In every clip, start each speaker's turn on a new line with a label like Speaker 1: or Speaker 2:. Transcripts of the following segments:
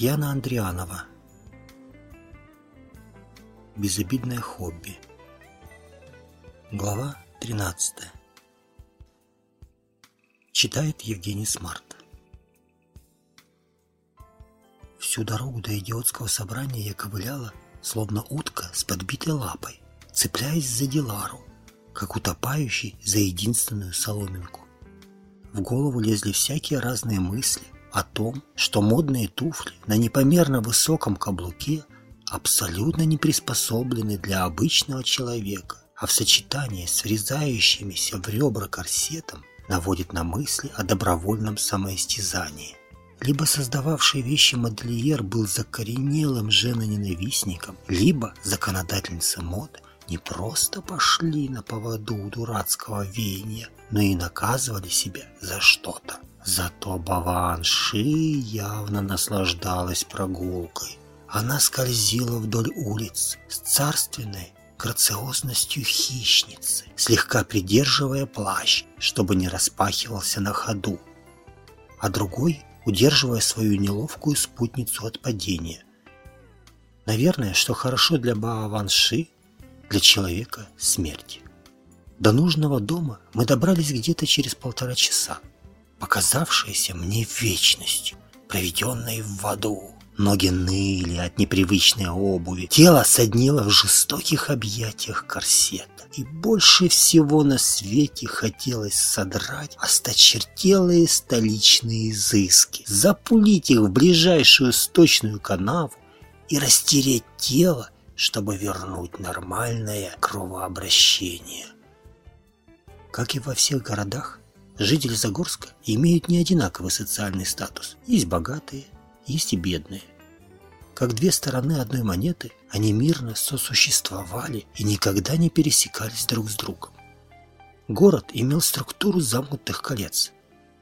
Speaker 1: Татьяна Андрианова. Безобидное хобби. Глава 13 Читает Евгений Смарт. Всю дорогу до идиотского собрания я ковыляла, словно утка с подбитой лапой, цепляясь за Дилару, как утопающий за единственную соломинку. В голову лезли всякие разные мысли – о том, что модные туфли на непомерно высоком каблуке абсолютно не приспособлены для обычного человека, а в сочетании с врезающимися в ребра корсетом наводит на мысли о добровольном самоистязании. Либо создававший вещи модельер был закоренелым женоненавистником, либо законодательница мод не просто пошли на поводу дурацкого веяния, но и наказывали себя за что-то. Зато Баванши явно наслаждалась прогулкой. Она скользила вдоль улиц с царственной грациозностью хищницы, слегка придерживая плащ, чтобы не распахивался на ходу, а другой удерживая свою неловкую спутницу от падения. Наверное, что хорошо для Бааванши, для человека смерть. До нужного дома мы добрались где-то через полтора часа показавшееся мне вечностью, проведенной в аду. Ноги ныли от непривычной обуви, тело соднило в жестоких объятиях корсета. И больше всего на свете хотелось содрать осточертелые столичные изыски, запулить их в ближайшую сточную канаву и растереть тело, чтобы вернуть нормальное кровообращение. Как и во всех городах, Жители Загорска имеют не одинаковый социальный статус. Есть богатые, есть и бедные. Как две стороны одной монеты, они мирно сосуществовали и никогда не пересекались друг с другом. Город имел структуру замкнутых колец.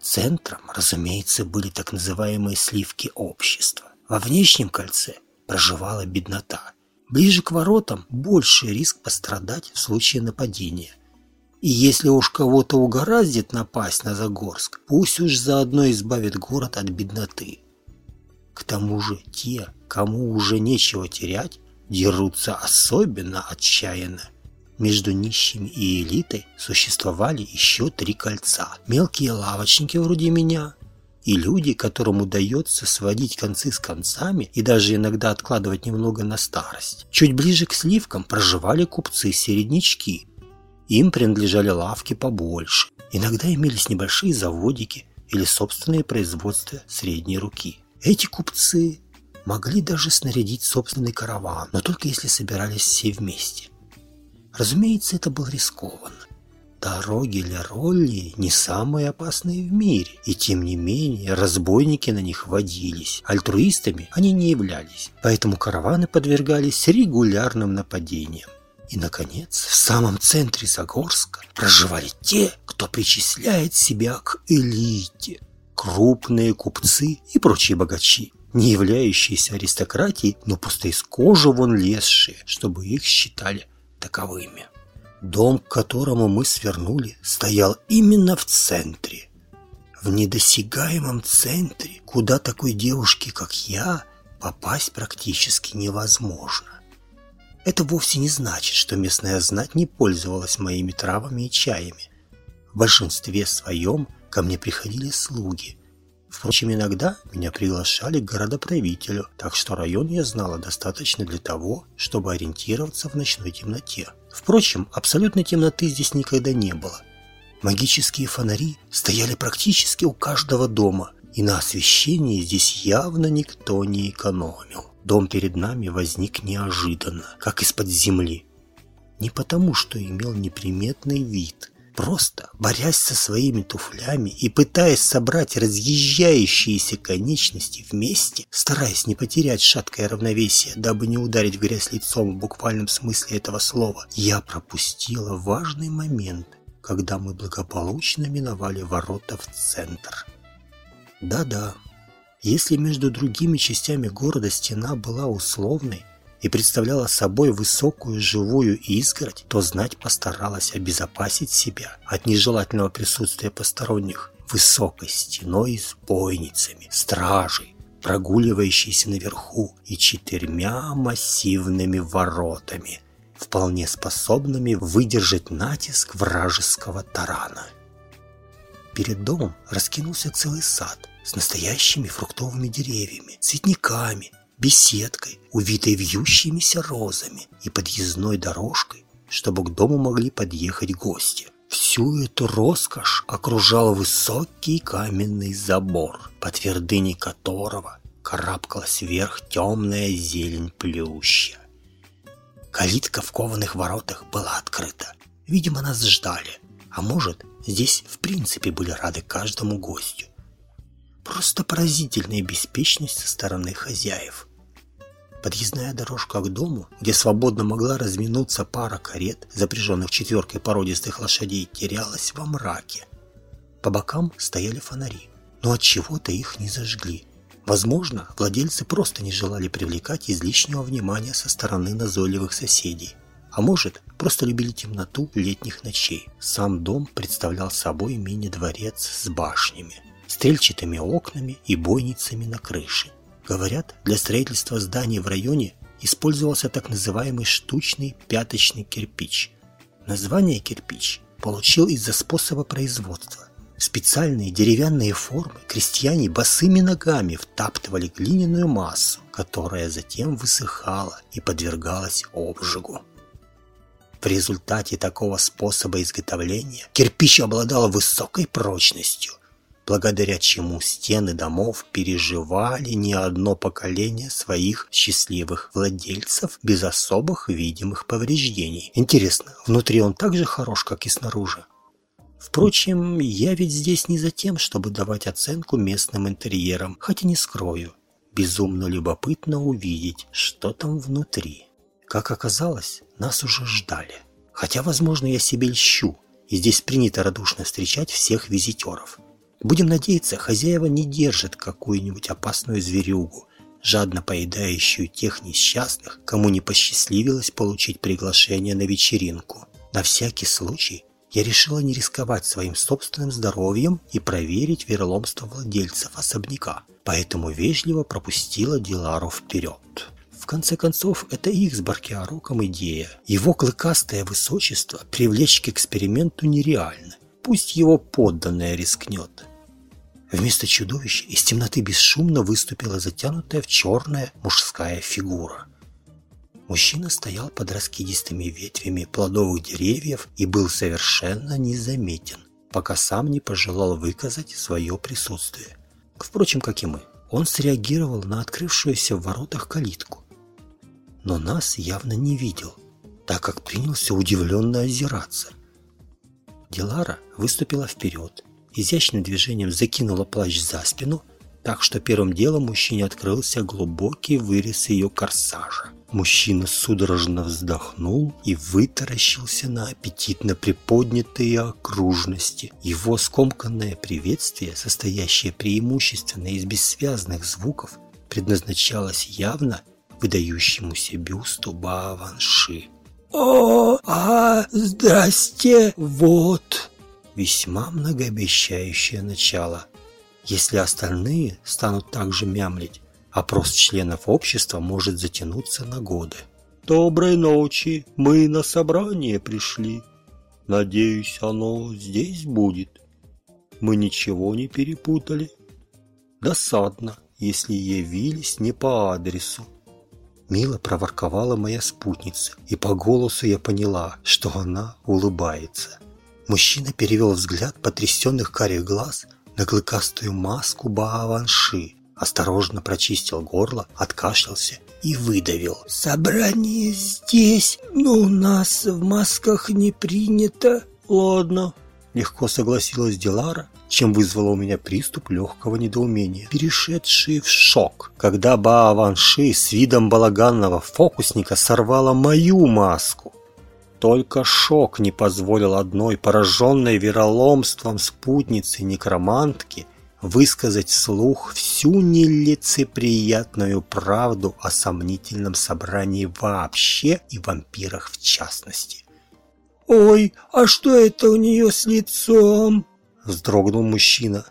Speaker 1: Центром, разумеется, были так называемые сливки общества. Во внешнем кольце проживала беднота. Ближе к воротам больший риск пострадать в случае нападения – и если уж кого-то угораздит напасть на Загорск, пусть уж заодно избавит город от бедноты. К тому же те, кому уже нечего терять, дерутся особенно отчаянно. Между нищими и элитой существовали еще три кольца. Мелкие лавочники вроде меня и люди, которым удается сводить концы с концами и даже иногда откладывать немного на старость. Чуть ближе к сливкам проживали купцы-середнячки, им принадлежали лавки побольше. Иногда имелись небольшие заводики или собственные производства средней руки. Эти купцы могли даже снарядить собственный караван, но только если собирались все вместе. Разумеется, это было рискованно. Дороги Леролли не самые опасные в мире, и тем не менее разбойники на них водились. Альтруистами они не являлись, поэтому караваны подвергались регулярным нападениям. И, наконец, в самом центре Загорска проживали те, кто причисляет себя к элите. Крупные купцы и прочие богачи, не являющиеся аристократией, но просто из кожи вон лезшие, чтобы их считали таковыми. Дом, к которому мы свернули, стоял именно в центре. В недосягаемом центре, куда такой девушке, как я, попасть практически невозможно. Это вовсе не значит, что местная знать не пользовалась моими травами и чаями. В большинстве своем ко мне приходили слуги. Впрочем, иногда меня приглашали к городоправителю, так что район я знала достаточно для того, чтобы ориентироваться в ночной темноте. Впрочем, абсолютной темноты здесь никогда не было. Магические фонари стояли практически у каждого дома, и на освещении здесь явно никто не экономил. Дом перед нами возник неожиданно, как из-под земли. Не потому, что имел неприметный вид, просто борясь со своими туфлями и пытаясь собрать разъезжающиеся конечности вместе, стараясь не потерять шаткое равновесие, дабы не ударить в грязь лицом в буквальном смысле этого слова, я пропустила важный момент, когда мы благополучно миновали ворота в центр. Да-да, если между другими частями города стена была условной и представляла собой высокую живую изгородь, то знать постаралась обезопасить себя от нежелательного присутствия посторонних высокой стеной с бойницами, стражей, прогуливающейся наверху, и четырьмя массивными воротами, вполне способными выдержать натиск вражеского тарана. Перед домом раскинулся целый сад с настоящими фруктовыми деревьями, цветниками, беседкой, увитой вьющимися розами и подъездной дорожкой, чтобы к дому могли подъехать гости. Всю эту роскошь окружал высокий каменный забор, по твердыне которого карабкалась вверх темная зелень плюща. Калитка в кованых воротах была открыта. Видимо, нас ждали. А может, здесь в принципе были рады каждому гостю. Просто поразительная беспечность со стороны хозяев. Подъездная дорожка к дому, где свободно могла разминуться пара карет, запряженных четверкой породистых лошадей, терялась во мраке. По бокам стояли фонари, но от чего-то их не зажгли. Возможно, владельцы просто не желали привлекать излишнего внимания со стороны назойливых соседей. А может, просто любили темноту летних ночей. Сам дом представлял собой мини-дворец с башнями, стрельчатыми окнами и бойницами на крыше. Говорят, для строительства зданий в районе использовался так называемый штучный пяточный кирпич. Название кирпич получил из-за способа производства. Специальные деревянные формы крестьяне босыми ногами втаптывали глиняную массу, которая затем высыхала и подвергалась обжигу. В результате такого способа изготовления кирпич обладал высокой прочностью – благодаря чему стены домов переживали не одно поколение своих счастливых владельцев без особых видимых повреждений. Интересно, внутри он так же хорош, как и снаружи? Впрочем, я ведь здесь не за тем, чтобы давать оценку местным интерьерам, хотя не скрою. Безумно любопытно увидеть, что там внутри. Как оказалось, нас уже ждали. Хотя, возможно, я себе льщу, и здесь принято радушно встречать всех визитеров. Будем надеяться, хозяева не держат какую-нибудь опасную зверюгу, жадно поедающую тех несчастных, кому не посчастливилось получить приглашение на вечеринку. На всякий случай я решила не рисковать своим собственным здоровьем и проверить вероломство владельцев особняка, поэтому вежливо пропустила Дилару вперед. В конце концов, это их с Баркиароком идея. Его клыкастое высочество привлечь к эксперименту нереально. Пусть его подданное рискнет. Вместо чудовища из темноты бесшумно выступила затянутая в черная мужская фигура. Мужчина стоял под раскидистыми ветвями плодовых деревьев и был совершенно незаметен, пока сам не пожелал выказать свое присутствие. Впрочем, как и мы, он среагировал на открывшуюся в воротах калитку. Но нас явно не видел, так как принялся удивленно озираться. Дилара выступила вперед изящным движением закинула плащ за спину, так что первым делом мужчине открылся глубокий вырез ее корсажа. Мужчина судорожно вздохнул и вытаращился на аппетитно приподнятые окружности. Его скомканное приветствие, состоящее преимущественно из бессвязных звуков, предназначалось явно выдающемуся бюсту Бааванши. «О, а, здрасте, вот!» весьма многообещающее начало. Если остальные станут также мямлить, опрос членов общества может затянуться на годы. «Доброй ночи, мы на собрание пришли. Надеюсь, оно здесь будет. Мы ничего не перепутали. Досадно, если явились не по адресу. Мило проворковала моя спутница, и по голосу я поняла, что она улыбается. Мужчина перевел взгляд потрясенных карих глаз на клыкастую маску Бааванши, осторожно прочистил горло, откашлялся и выдавил. «Собрание здесь, но у нас в масках не принято». «Ладно», — легко согласилась Дилара, чем вызвало у меня приступ легкого недоумения, перешедший в шок, когда Бааванши с видом балаганного фокусника сорвала мою маску. Только шок не позволил одной пораженной вероломством спутнице некромантки высказать вслух всю нелицеприятную правду о сомнительном собрании вообще и вампирах в частности. «Ой, а что это у нее с лицом?» – вздрогнул мужчина.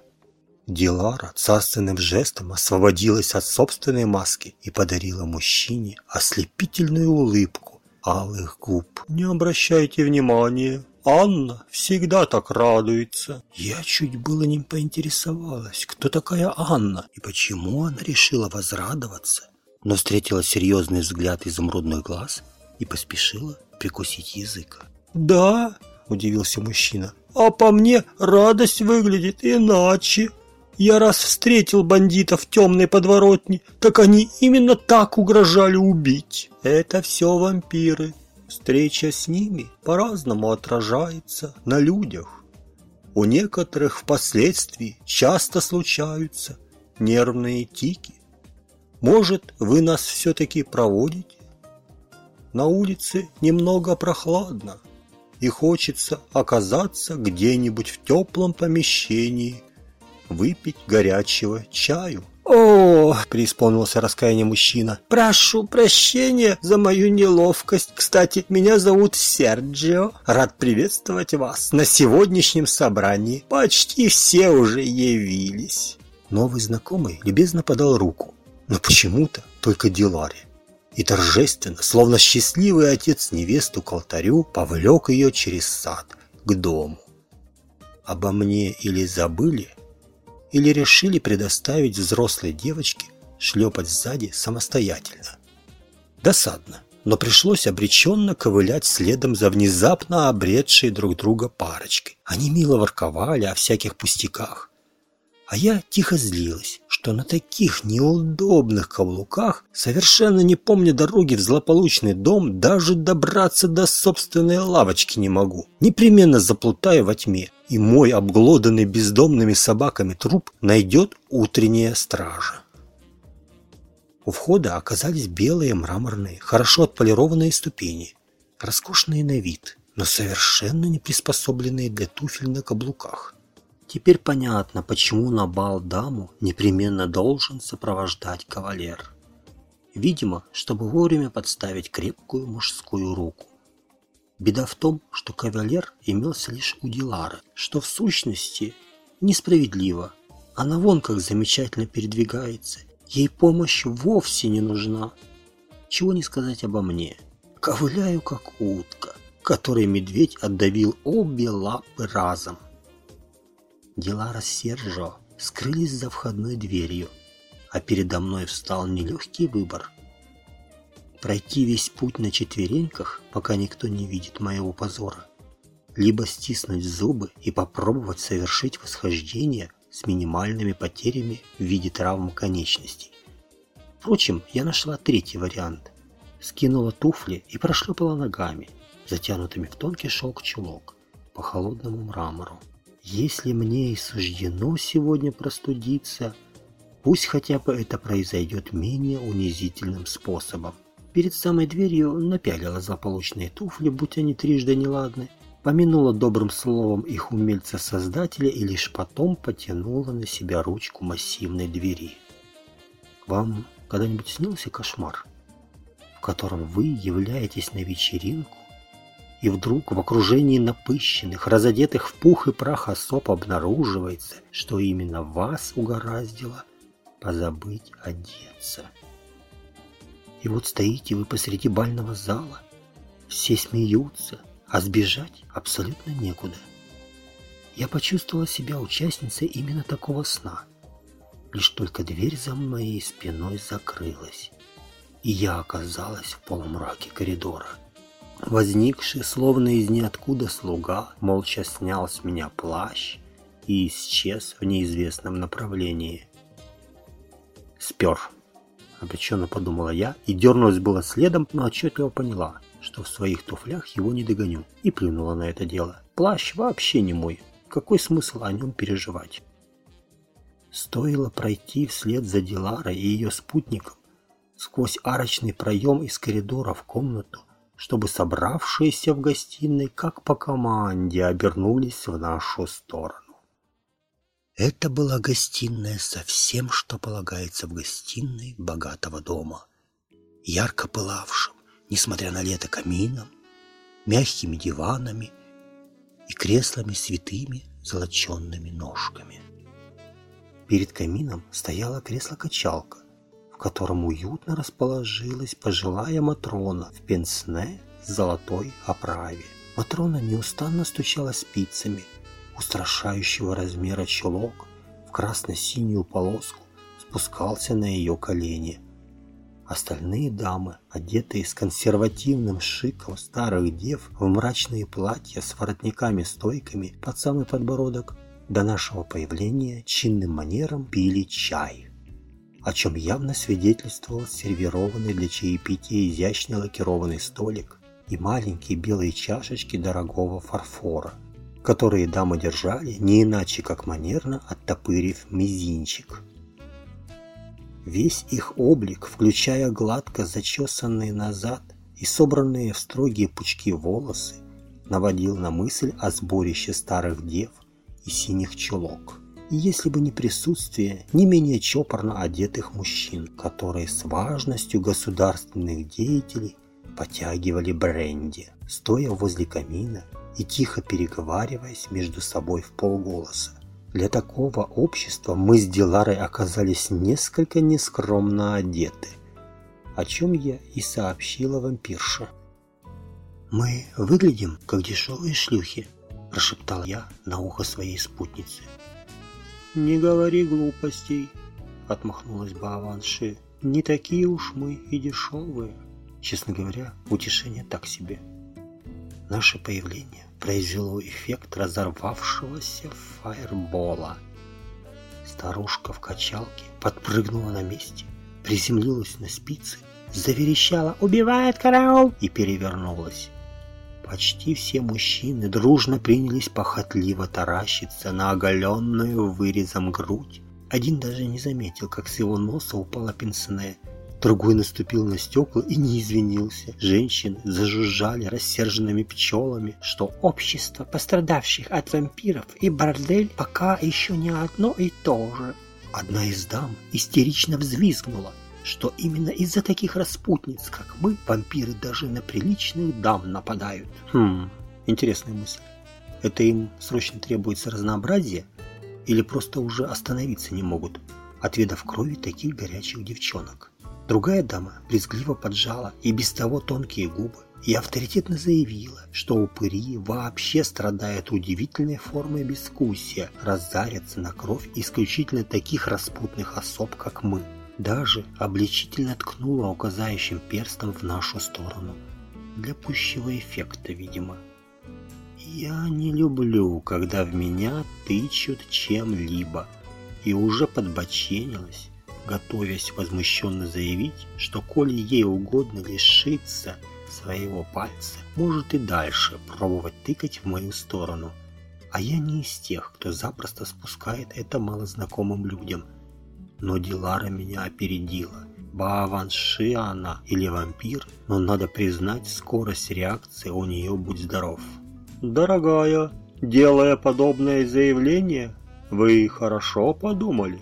Speaker 1: Дилара царственным жестом освободилась от собственной маски и подарила мужчине ослепительную улыбку алых губ. «Не обращайте внимания, Анна всегда так радуется». Я чуть было не поинтересовалась, кто такая Анна и почему она решила возрадоваться, но встретила серьезный взгляд изумрудных глаз и поспешила прикусить язык. «Да», – удивился мужчина, – «а по мне радость выглядит иначе». Я раз встретил бандитов в темной подворотне, так они именно так угрожали убить. Это все вампиры. Встреча с ними по-разному отражается на людях. У некоторых впоследствии часто случаются нервные тики. Может, вы нас все-таки проводите? На улице немного прохладно, и хочется оказаться где-нибудь в теплом помещении выпить горячего чаю.
Speaker 2: «О!» – преисполнился раскаяние мужчина. «Прошу прощения за мою неловкость. Кстати, меня зовут Серджио. Рад приветствовать вас на сегодняшнем собрании. Почти все уже явились».
Speaker 1: Новый знакомый любезно подал руку, но почему-то только Диларе. И торжественно, словно счастливый отец невесту к алтарю, повлек ее через сад к дому. Обо мне или забыли, или решили предоставить взрослой девочке шлепать сзади самостоятельно. Досадно, но пришлось обреченно ковылять следом за внезапно обретшей друг друга парочкой. Они мило ворковали о всяких пустяках, а я тихо злилась, что на таких неудобных каблуках, совершенно не помня дороги в злополучный дом, даже добраться до собственной лавочки не могу. Непременно заплутаю во тьме, и мой обглоданный бездомными собаками труп найдет утренняя стража. У входа оказались белые мраморные, хорошо отполированные ступени, роскошные на вид, но совершенно не приспособленные для туфель на каблуках. Теперь понятно, почему на бал даму непременно должен сопровождать кавалер. Видимо, чтобы вовремя подставить крепкую мужскую руку. Беда в том, что кавалер имелся лишь у Дилары, что в сущности несправедливо. Она вон как замечательно передвигается. Ей помощь вовсе не нужна. Чего не сказать обо мне. Ковыляю как утка, которой медведь отдавил обе лапы разом. Дилара Сержо скрылись за входной дверью, а передо мной встал нелегкий выбор. Пройти весь путь на четвереньках, пока никто не видит моего позора, либо стиснуть зубы и попробовать совершить восхождение с минимальными потерями в виде травм конечностей. Впрочем, я нашла третий вариант. Скинула туфли и прошлепала ногами, затянутыми в тонкий шелк чулок, по холодному мрамору. Если мне и суждено сегодня простудиться, пусть хотя бы это произойдет менее унизительным способом. Перед самой дверью напялила злополучные туфли, будь они трижды неладны, помянула добрым словом их умельца-создателя и лишь потом потянула на себя ручку массивной двери. Вам когда-нибудь снился кошмар, в котором вы являетесь на вечеринку, и вдруг в окружении напыщенных, разодетых в пух и прах особ обнаруживается, что именно вас угораздило позабыть одеться. И вот стоите вы посреди бального зала, все смеются, а сбежать абсолютно некуда. Я почувствовала себя участницей именно такого сна. Лишь только дверь за моей спиной закрылась, и я оказалась в полумраке коридора. Возникший, словно из ниоткуда слуга, молча снял с меня плащ и исчез в неизвестном направлении. «Спер!» – обреченно подумала я и дернулась было следом, но отчетливо поняла, что в своих туфлях его не догоню, и плюнула на это дело. Плащ вообще не мой. Какой смысл о нем переживать? Стоило пройти вслед за Диларой и ее спутником сквозь арочный проем из коридора в комнату, чтобы собравшиеся в гостиной, как по команде, обернулись в нашу сторону. Это была гостиная со всем, что полагается в гостиной богатого дома. Ярко пылавшим, несмотря на лето, камином, мягкими диванами и креслами с витыми золоченными ножками. Перед камином стояло кресло-качалка, в котором уютно расположилась пожилая Матрона в пенсне с золотой оправе. Матрона неустанно стучала спицами, устрашающего размера чулок в красно-синюю полоску спускался на ее колени. Остальные дамы, одетые с консервативным шиком старых дев в мрачные платья с воротниками-стойками под самый подбородок, до нашего появления чинным манером пили чай, о чем явно свидетельствовал сервированный для чаепития изящно лакированный столик и маленькие белые чашечки дорогого фарфора, которые дамы держали не иначе, как манерно оттопырив мизинчик. Весь их облик, включая гладко зачесанные назад и собранные в строгие пучки волосы, наводил на мысль о сборище старых дев и синих чулок. Если бы не присутствие не менее чопорно одетых мужчин, которые с важностью государственных деятелей потягивали бренди, стоя возле камина и тихо переговариваясь между собой в полголоса. Для такого общества мы с Диларой оказались несколько нескромно одеты, о чем я и сообщила вампирше. «Мы выглядим, как дешевые шлюхи», – прошептал я на ухо своей спутнице.
Speaker 2: «Не говори глупостей», – отмахнулась Бааванши. «Не такие уж мы и дешевые».
Speaker 1: Честно говоря, утешение так себе. Наше появление произвело эффект разорвавшегося фаербола. Старушка в качалке подпрыгнула на месте, приземлилась на спицы, заверещала «Убивает караул!» и перевернулась. Почти все мужчины дружно принялись похотливо таращиться на оголенную вырезом грудь. Один даже не заметил, как с его носа упала пенсне, Другой наступил на стекла и не извинился. Женщины зажужжали рассерженными пчелами, что общество пострадавших от вампиров и бордель пока еще не одно и то же. Одна из дам истерично взвизгнула, что именно из-за таких распутниц, как мы, вампиры даже на приличных дам нападают. Хм, интересная мысль. Это им срочно требуется разнообразие или просто уже остановиться не могут, отведав крови таких горячих девчонок? Другая дама брезгливо поджала и без того тонкие губы и авторитетно заявила, что упыри вообще страдают удивительной формой бескусия, разарятся на кровь исключительно таких распутных особ, как мы. Даже обличительно ткнула указающим перстом в нашу сторону. Для пущего эффекта, видимо. Я не люблю, когда в меня тычут чем-либо, и уже подбоченилась готовясь возмущенно заявить, что коли ей угодно лишиться своего пальца, может и дальше пробовать тыкать в мою сторону. А я не из тех, кто запросто спускает это малознакомым людям. Но Дилара меня опередила. Бааванши она или вампир, но надо признать, скорость реакции у нее будь здоров.
Speaker 2: «Дорогая, делая подобное заявление, вы хорошо подумали?»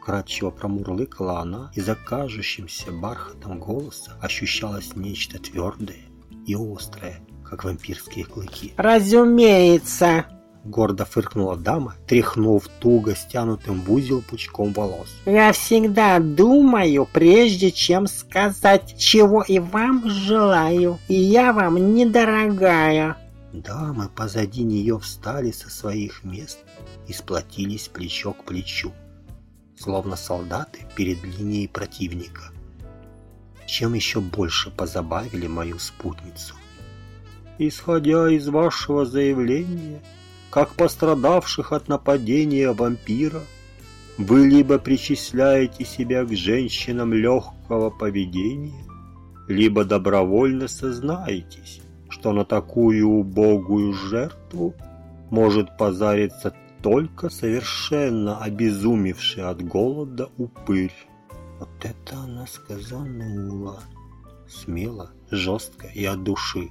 Speaker 1: Вкрадчиво промурлыкала она, и за кажущимся бархатом голоса ощущалось нечто твердое и острое, как вампирские клыки.
Speaker 3: «Разумеется!»
Speaker 1: Гордо фыркнула дама, тряхнув туго стянутым в узел пучком волос.
Speaker 3: «Я всегда думаю, прежде чем сказать, чего и вам желаю, и я вам недорогая».
Speaker 1: Дамы позади нее встали со своих мест и сплотились плечо к плечу словно солдаты перед линией противника. Чем еще больше позабавили мою спутницу.
Speaker 2: Исходя из вашего заявления, как пострадавших от нападения вампира, вы либо причисляете себя к женщинам легкого поведения, либо добровольно сознаетесь, что на такую убогую жертву может позариться только совершенно обезумевший от голода упырь.
Speaker 1: Вот это она сказанула. Смело, жестко и от души.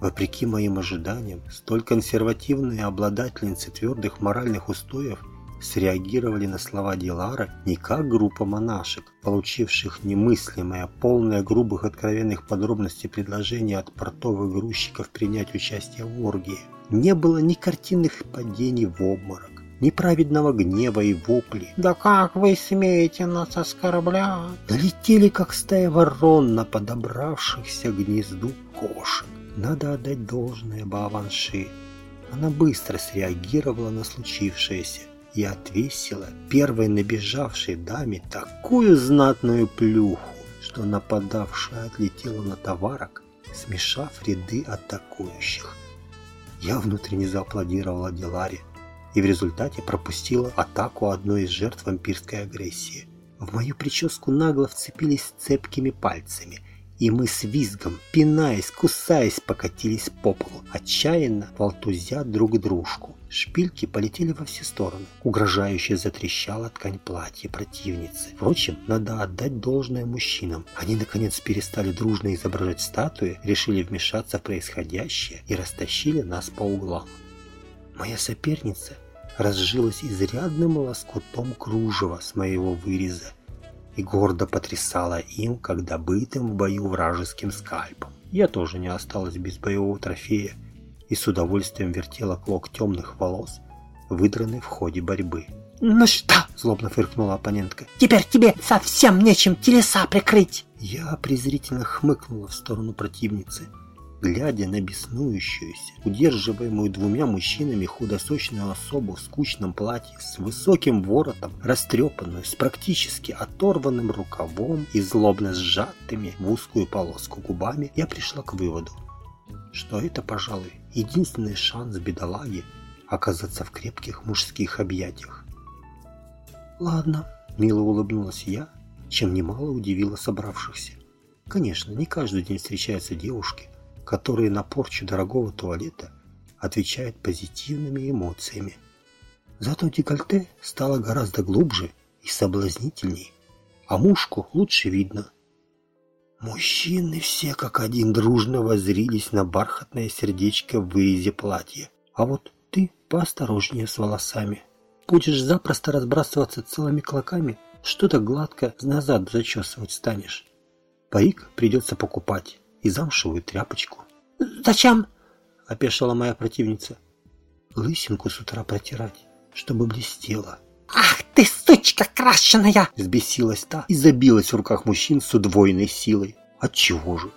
Speaker 1: Вопреки моим ожиданиям, столь консервативные обладательницы твердых моральных устоев среагировали на слова Дилара не как группа монашек, получивших немыслимое, полное грубых откровенных подробностей предложения от портовых грузчиков принять участие в оргии, не было ни картинных падений в обморок, ни праведного гнева и вопли.
Speaker 3: Да как вы смеете нас оскорблять?
Speaker 1: Налетели, как стая ворон на подобравшихся к гнезду кошек. Надо отдать должное Бааванши. Она быстро среагировала на случившееся и отвесила первой набежавшей даме такую знатную плюху, что нападавшая отлетела на товарок, смешав ряды атакующих. Я внутренне зааплодировала Деларе и в результате пропустила атаку одной из жертв вампирской агрессии. В мою прическу нагло вцепились цепкими пальцами – и мы с визгом, пинаясь, кусаясь, покатились по полу, отчаянно волтузя друг дружку. Шпильки полетели во все стороны. Угрожающе затрещала ткань платья противницы. Впрочем, надо отдать должное мужчинам. Они, наконец, перестали дружно изображать статуи, решили вмешаться в происходящее и растащили нас по углам. Моя соперница разжилась изрядным лоскутом кружева с моего выреза и гордо потрясала им, как добытым в бою вражеским скальпом. Я тоже не осталась без боевого трофея и с удовольствием вертела клок темных волос, выдранный в ходе борьбы.
Speaker 3: «Ну что?» – злобно фыркнула оппонентка. «Теперь тебе совсем нечем телеса прикрыть!»
Speaker 1: Я презрительно хмыкнула в сторону противницы – глядя на беснующуюся, удерживаемую двумя мужчинами худосочную особу в скучном платье с высоким воротом, растрепанную, с практически оторванным рукавом и злобно сжатыми в узкую полоску губами, я пришла к выводу, что это, пожалуй, единственный шанс бедолаги оказаться в крепких мужских объятиях. «Ладно», — мило улыбнулась я, чем немало удивила собравшихся. Конечно, не каждый день встречаются девушки, которые на порчу дорогого туалета отвечают позитивными эмоциями. Зато декольте стало гораздо глубже и соблазнительней, а мушку лучше видно. Мужчины все как один дружно воззрились на бархатное сердечко в вырезе платья. А вот ты поосторожнее с волосами. Будешь запросто разбрасываться целыми клоками, что-то гладко назад зачесывать станешь. Парик придется покупать и замшевую тряпочку.
Speaker 3: «Зачем?»
Speaker 1: – опешила моя противница. «Лысинку с утра протирать, чтобы блестело».
Speaker 3: «Ах ты, сучка крашеная!»
Speaker 1: – взбесилась та и забилась в руках мужчин с удвоенной силой. «Отчего же?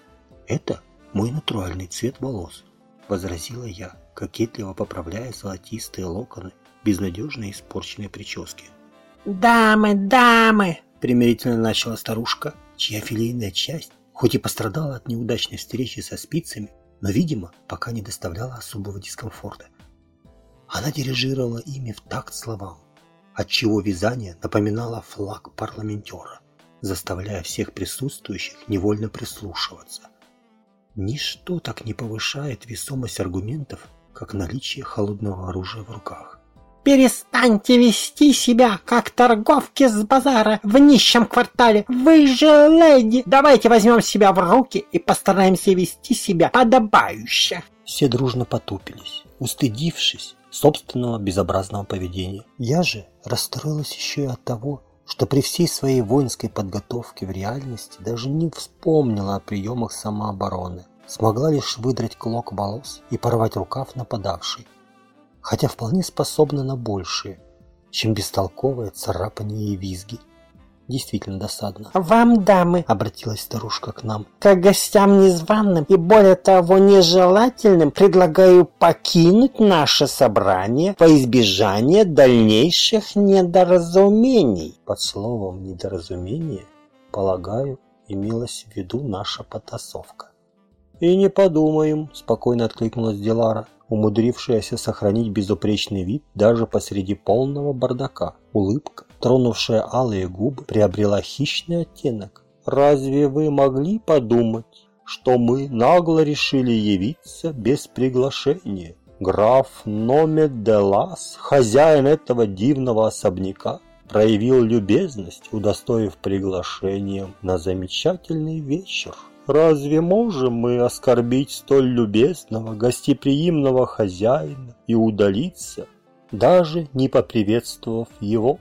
Speaker 1: Это мой натуральный цвет волос», – возразила я, кокетливо поправляя золотистые локоны безнадежно испорченной прически.
Speaker 3: «Дамы, дамы!»
Speaker 1: – примирительно начала старушка, чья филейная часть хоть и пострадала от неудачной встречи со спицами, но, видимо, пока не доставляла особого дискомфорта. Она дирижировала ими в такт словам, отчего вязание напоминало флаг парламентера, заставляя всех присутствующих невольно прислушиваться. Ничто так не повышает весомость аргументов, как наличие холодного оружия в руках.
Speaker 3: Перестаньте вести себя, как торговки с базара в нищем квартале. Вы же леди. Давайте возьмем себя в руки и постараемся вести себя подобающе.
Speaker 1: Все дружно потупились, устыдившись собственного безобразного поведения. Я же расстроилась еще и от того, что при всей своей воинской подготовке в реальности даже не вспомнила о приемах самообороны. Смогла лишь выдрать клок волос и порвать рукав нападавшей, хотя вполне способна на большее, чем бестолковое царапание и визги. Действительно досадно.
Speaker 3: «Вам, дамы», — обратилась старушка к нам, — «как гостям незваным и более того нежелательным предлагаю покинуть наше собрание во избежание дальнейших недоразумений».
Speaker 1: Под словом «недоразумение», полагаю, имелась в виду наша потасовка. «И не подумаем», — спокойно откликнулась Дилара умудрившаяся сохранить безупречный вид даже посреди полного бардака. Улыбка, тронувшая алые губы, приобрела хищный оттенок. «Разве вы могли подумать, что мы нагло решили явиться без приглашения?» Граф Номед де Лас, хозяин этого дивного особняка, проявил любезность, удостоив приглашением на замечательный вечер. Разве можем мы оскорбить столь любезного, гостеприимного хозяина и удалиться, даже не поприветствовав его?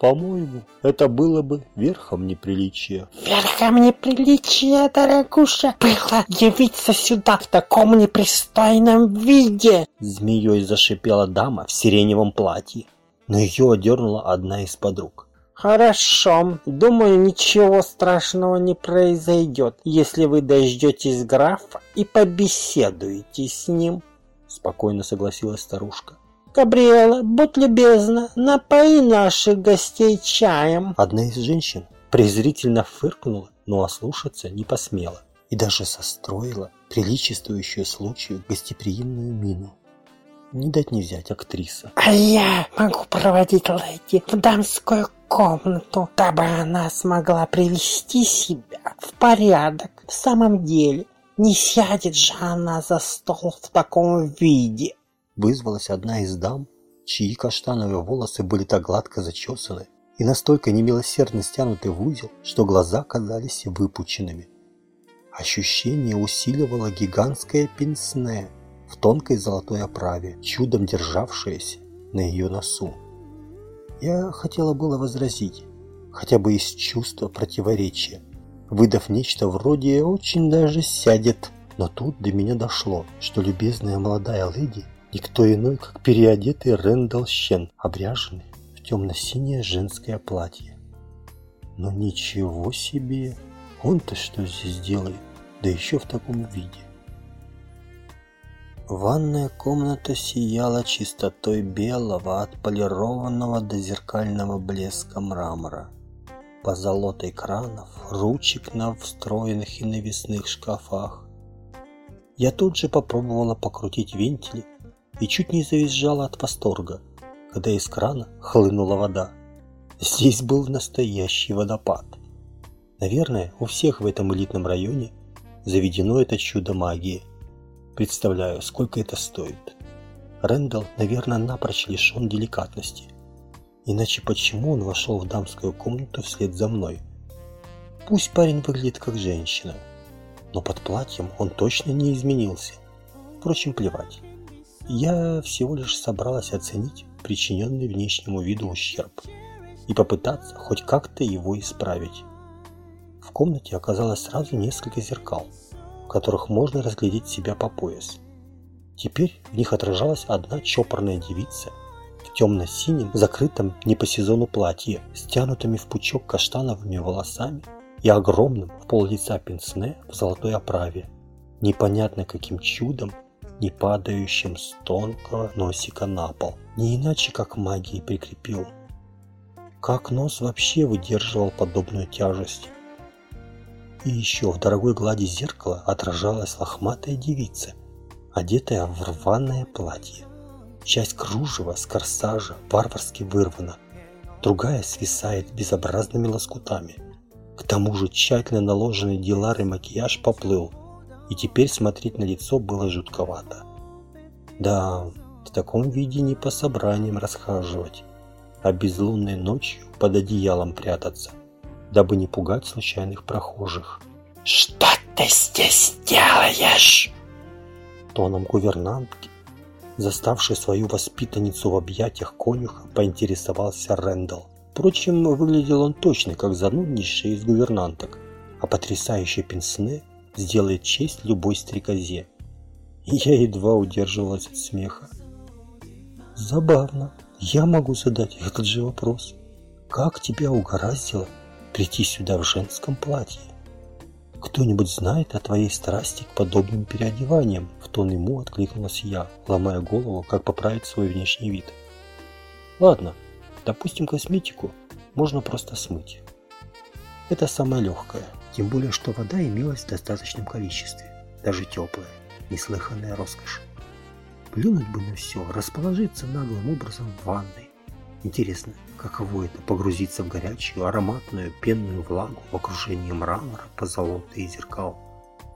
Speaker 1: По-моему, это было бы верхом неприличия.
Speaker 3: Верхом неприличия, дорогуша, было явиться сюда в таком непристойном виде.
Speaker 1: Змеей зашипела дама в сиреневом платье, но ее одернула одна из подруг.
Speaker 3: Хорошо, думаю, ничего страшного не произойдет, если вы дождетесь графа и побеседуете с ним.
Speaker 1: Спокойно согласилась старушка.
Speaker 3: Габриэла, будь любезна, напои наших гостей чаем.
Speaker 1: Одна из женщин презрительно фыркнула, но ослушаться не посмела и даже состроила приличествующую случаю гостеприимную мину. Не дать не взять актриса.
Speaker 3: А я могу проводить леди в дамскую комнату, дабы она смогла привести себя в порядок. В самом деле, не сядет же она за стол в таком виде
Speaker 1: вызвалась одна из дам, чьи каштановые волосы были так гладко зачесаны и настолько немилосердно стянуты в узел, что глаза казались выпученными. Ощущение усиливало гигантское пенсне в тонкой золотой оправе, чудом державшееся на ее носу. Я хотела было возразить, хотя бы из чувства противоречия, выдав нечто вроде «очень даже сядет». Но тут до меня дошло, что любезная молодая леди Никто иной, как переодетый Рэндалл Щен, обряженный в темно-синее женское платье. Но ничего себе! Он-то что здесь делает? Да еще в таком виде. Ванная комната сияла чистотой белого, отполированного до зеркального блеска мрамора. Позолотой кранов, ручек на встроенных и навесных шкафах. Я тут же попробовала покрутить вентили и чуть не завизжала от восторга, когда из крана хлынула вода. Здесь был настоящий водопад. Наверное, у всех в этом элитном районе заведено это чудо магии. Представляю, сколько это стоит. Рэндалл, наверное, напрочь лишен деликатности. Иначе почему он вошел в дамскую комнату вслед за мной? Пусть парень выглядит как женщина, но под платьем он точно не изменился. Впрочем, плевать. Я всего лишь собралась оценить причиненный внешнему виду ущерб и попытаться хоть как-то его исправить. В комнате оказалось сразу несколько зеркал, в которых можно разглядеть себя по пояс. Теперь в них отражалась одна чопорная девица в темно-синем, закрытом не по сезону платье, стянутыми в пучок каштановыми волосами и огромным в пол лица пенсне в золотой оправе. Непонятно каким чудом не падающим с тонкого носика на пол. Не иначе, как магией прикрепил. Как нос вообще выдерживал подобную тяжесть? И еще в дорогой глади зеркала отражалась лохматая девица, одетая в рваное платье. Часть кружева с корсажа варварски вырвана, другая свисает безобразными лоскутами. К тому же тщательно наложенный дилар и макияж поплыл – и теперь смотреть на лицо было жутковато. Да, в таком виде не по собраниям расхаживать, а безлунной ночью под одеялом прятаться, дабы не пугать случайных прохожих.
Speaker 3: «Что ты здесь делаешь?»
Speaker 1: Тоном гувернантки, заставший свою воспитанницу в объятиях конюха, поинтересовался Рэндалл. Впрочем, выглядел он точно как зануднейший из гувернанток, а потрясающий пенсне – сделает честь любой стрекозе. Я едва удерживалась от смеха. Забавно. Я могу задать этот же вопрос. Как тебя угораздило прийти сюда в женском платье? Кто-нибудь знает о твоей страсти к подобным переодеваниям? В тон ему откликнулась я, ломая голову, как поправить свой внешний вид. Ладно, допустим, косметику можно просто смыть. Это самое легкое. Тем более, что вода имелась в достаточном количестве, даже теплая, неслыханная роскошь. Плюнуть бы на все, расположиться наглым образом в ванной. Интересно, каково это погрузиться в горячую, ароматную, пенную влагу в окружении мрамора, позолоты и зеркал?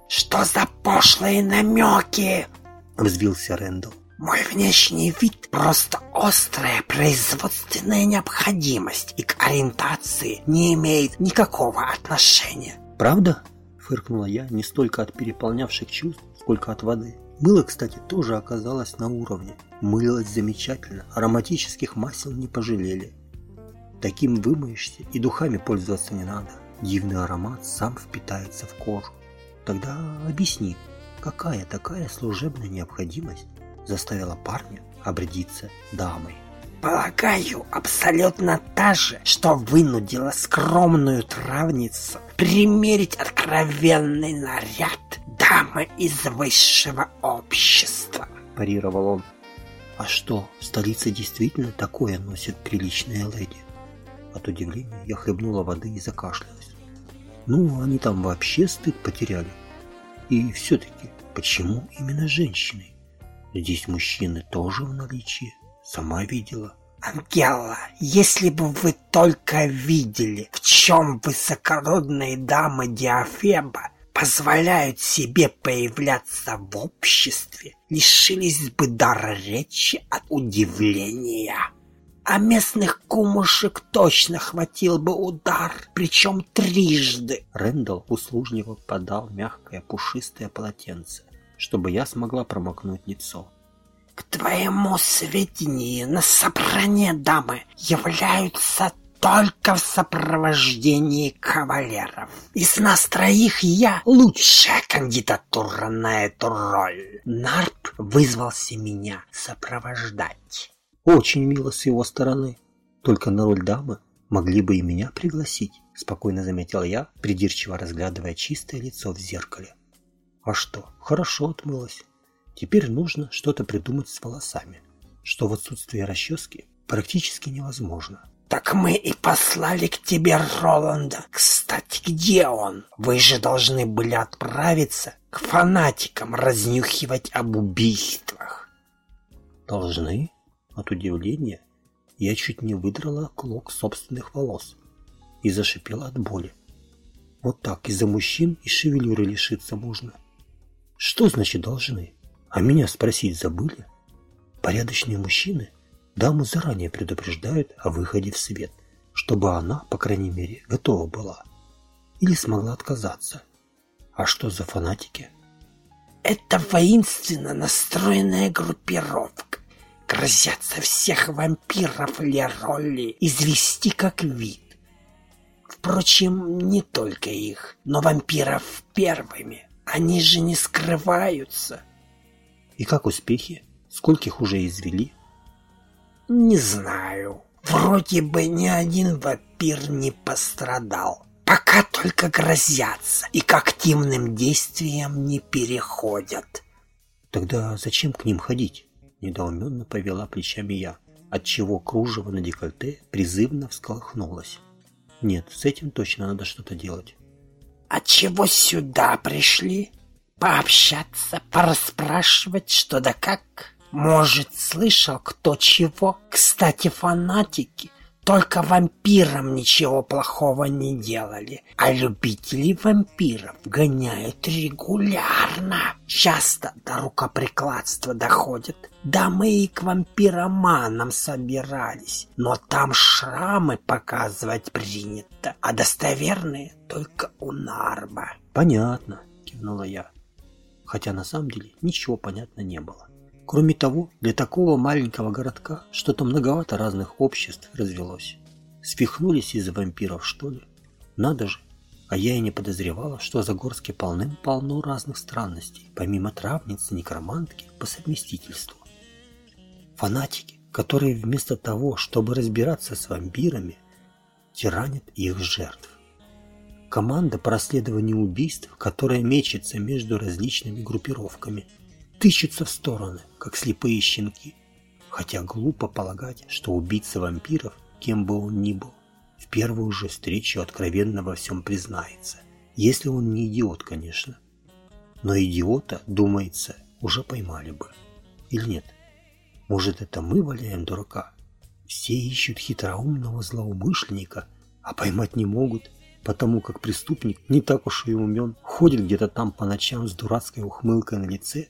Speaker 3: «Что за пошлые намеки?»
Speaker 1: – взвился Рэндалл.
Speaker 3: Мой внешний вид просто острая производственная необходимость и к ориентации не имеет никакого отношения.
Speaker 1: «Правда?» – фыркнула я не столько от переполнявших чувств, сколько от воды. Мыло, кстати, тоже оказалось на уровне. Мылось замечательно, ароматических масел не пожалели. Таким вымоешься и духами пользоваться не надо. Дивный аромат сам впитается в кожу. Тогда объясни, какая такая служебная необходимость заставила парня обрядиться дамой?
Speaker 3: Полагаю, абсолютно та же, что вынудила скромную травницу примерить откровенный наряд дамы из высшего общества.
Speaker 1: Парировал он. А что, столица действительно такое носит приличные леди? От удивления я хлебнула воды и закашлялась. Ну, они там вообще стыд потеряли. И все-таки, почему именно женщины? Здесь мужчины тоже в наличии. Сама видела.
Speaker 3: Ангела, если бы вы только видели, в чем высокородные дамы Диафеба позволяют себе появляться в обществе, лишились бы дара речи от удивления. А местных кумушек точно хватил бы удар, причем трижды.
Speaker 1: Рэндалл услужливо подал мягкое пушистое полотенце, чтобы я смогла промокнуть лицо.
Speaker 3: К твоему сведению, на собрание дамы являются только в сопровождении кавалеров. Из нас троих я лучшая кандидатура на эту роль. Нарп вызвался меня сопровождать.
Speaker 1: Очень мило с его стороны. Только на роль дамы могли бы и меня пригласить, спокойно заметил я, придирчиво разглядывая чистое лицо в зеркале. А что, хорошо отмылась. Теперь нужно что-то придумать с волосами, что в отсутствии расчески практически невозможно.
Speaker 3: Так мы и послали к тебе Роланда. Кстати, где он? Вы же должны были отправиться к фанатикам разнюхивать об убийствах.
Speaker 1: Должны? От удивления я чуть не выдрала клок собственных волос и зашипела от боли. Вот так из-за мужчин и шевелюры лишиться можно. Что значит должны? А меня спросить забыли? Порядочные мужчины даму заранее предупреждают о выходе в свет, чтобы она, по крайней мере, готова была. Или смогла отказаться. А что за фанатики?
Speaker 3: Это воинственно настроенная группировка. Грозятся всех вампиров Леролли извести как вид. Впрочем, не только их, но вампиров первыми. Они же не скрываются.
Speaker 1: И как успехи? Скольких уже извели?
Speaker 3: Не знаю. Вроде бы ни один вампир не пострадал. Пока только грозятся и к активным действиям не переходят.
Speaker 1: Тогда зачем к ним ходить? Недоуменно повела плечами я, отчего кружево на декольте призывно всколыхнулось. Нет, с этим точно надо что-то делать.
Speaker 3: А чего сюда пришли? Пообщаться, порасспрашивать что да как. Может, слышал кто чего. Кстати, фанатики только вампирам ничего плохого не делали, а любителей вампиров гоняют регулярно. Часто до рукоприкладства доходят. Да мы и к вампироманам собирались, но там шрамы показывать принято, а достоверные только у Нарба.
Speaker 1: Понятно, кивнула я хотя на самом деле ничего понятно не было. Кроме того, для такого маленького городка что-то многовато разных обществ развелось. Спихнулись из-за вампиров, что ли? Надо же. А я и не подозревала, что за Загорске полным-полно разных странностей, помимо травницы, некромантки по совместительству. Фанатики, которые вместо того, чтобы разбираться с вампирами, тиранят их жертв. Команда по расследованию убийств, которая мечется между различными группировками, тычется в стороны, как слепые щенки. Хотя глупо полагать, что убийца вампиров, кем бы он ни был, в первую же встречу откровенно во всем признается. Если он не идиот, конечно. Но идиота, думается, уже поймали бы. Или нет? Может, это мы валяем дурака? Все ищут хитроумного злоумышленника, а поймать не могут – потому как преступник не так уж и умен, ходит где-то там по ночам с дурацкой ухмылкой на лице,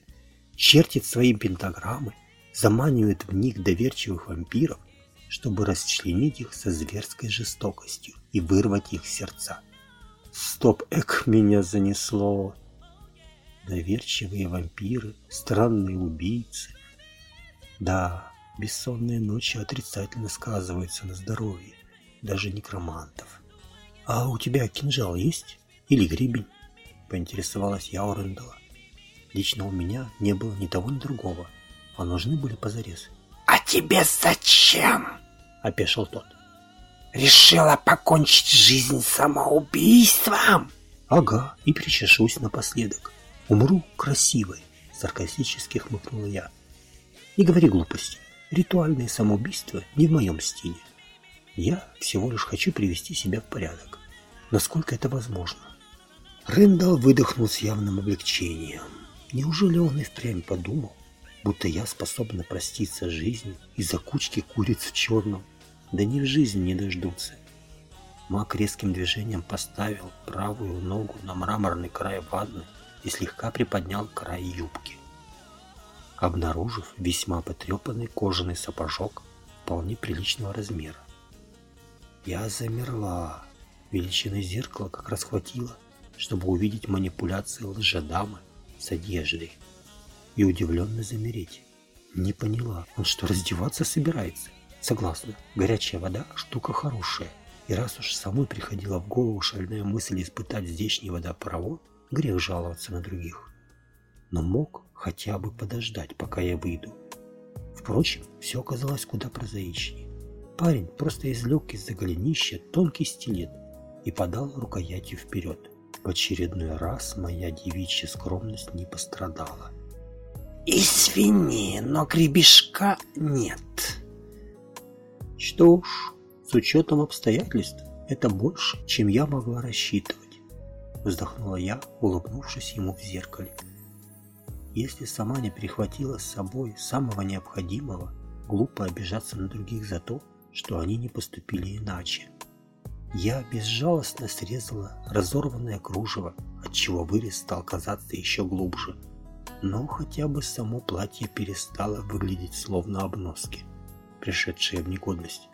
Speaker 1: чертит свои пентаграммы, заманивает в них доверчивых вампиров, чтобы расчленить их со зверской жестокостью и вырвать их сердца. Стоп, эк, меня занесло. Доверчивые вампиры, странные убийцы. Да, бессонные ночи отрицательно сказываются на здоровье. даже некромантов. «А у тебя кинжал есть? Или гребень?» – поинтересовалась я у Рэндала. Лично у меня не было ни того, ни другого, а нужны были позарез.
Speaker 3: «А тебе зачем?»
Speaker 1: – опешил тот.
Speaker 3: «Решила покончить жизнь самоубийством?»
Speaker 1: «Ага, и причешусь напоследок. Умру красивой», – саркастически хмыкнула я. «Не говори глупости. Ритуальное самоубийство не в моем стиле. Я всего лишь хочу привести себя в порядок. Насколько это возможно?» Рэндалл выдохнул с явным облегчением. Неужели он и впрямь подумал, будто я способна проститься с жизнью из-за кучки куриц в черном? Да ни в жизни не дождутся. Маг резким движением поставил правую ногу на мраморный край ванны и слегка приподнял край юбки, обнаружив весьма потрепанный кожаный сапожок вполне приличного размера. Я замерла. Величины зеркала как раз хватило, чтобы увидеть манипуляции лжедамы с одеждой и удивленно замереть. Не поняла, он что, раздеваться собирается? Согласна, горячая вода – штука хорошая. И раз уж самой приходила в голову шальная мысль испытать здешний водопровод, грех жаловаться на других. Но мог хотя бы подождать, пока я выйду. Впрочем, все оказалось куда прозаичнее. Парень просто извлек из-за голенища тонкий стилет и подал рукоятью вперед. В очередной раз моя девичья скромность не пострадала.
Speaker 3: «Извини, но гребешка нет».
Speaker 1: Что ж, с учетом обстоятельств, это больше, чем я могла рассчитывать. Вздохнула я, улыбнувшись ему в зеркале. Если сама не прихватила с собой самого необходимого, глупо обижаться на других за то, что они не поступили иначе. Я безжалостно срезала разорванное кружево, отчего вырез стал казаться еще глубже. Но хотя бы само платье перестало выглядеть словно обноски, пришедшие в негодность.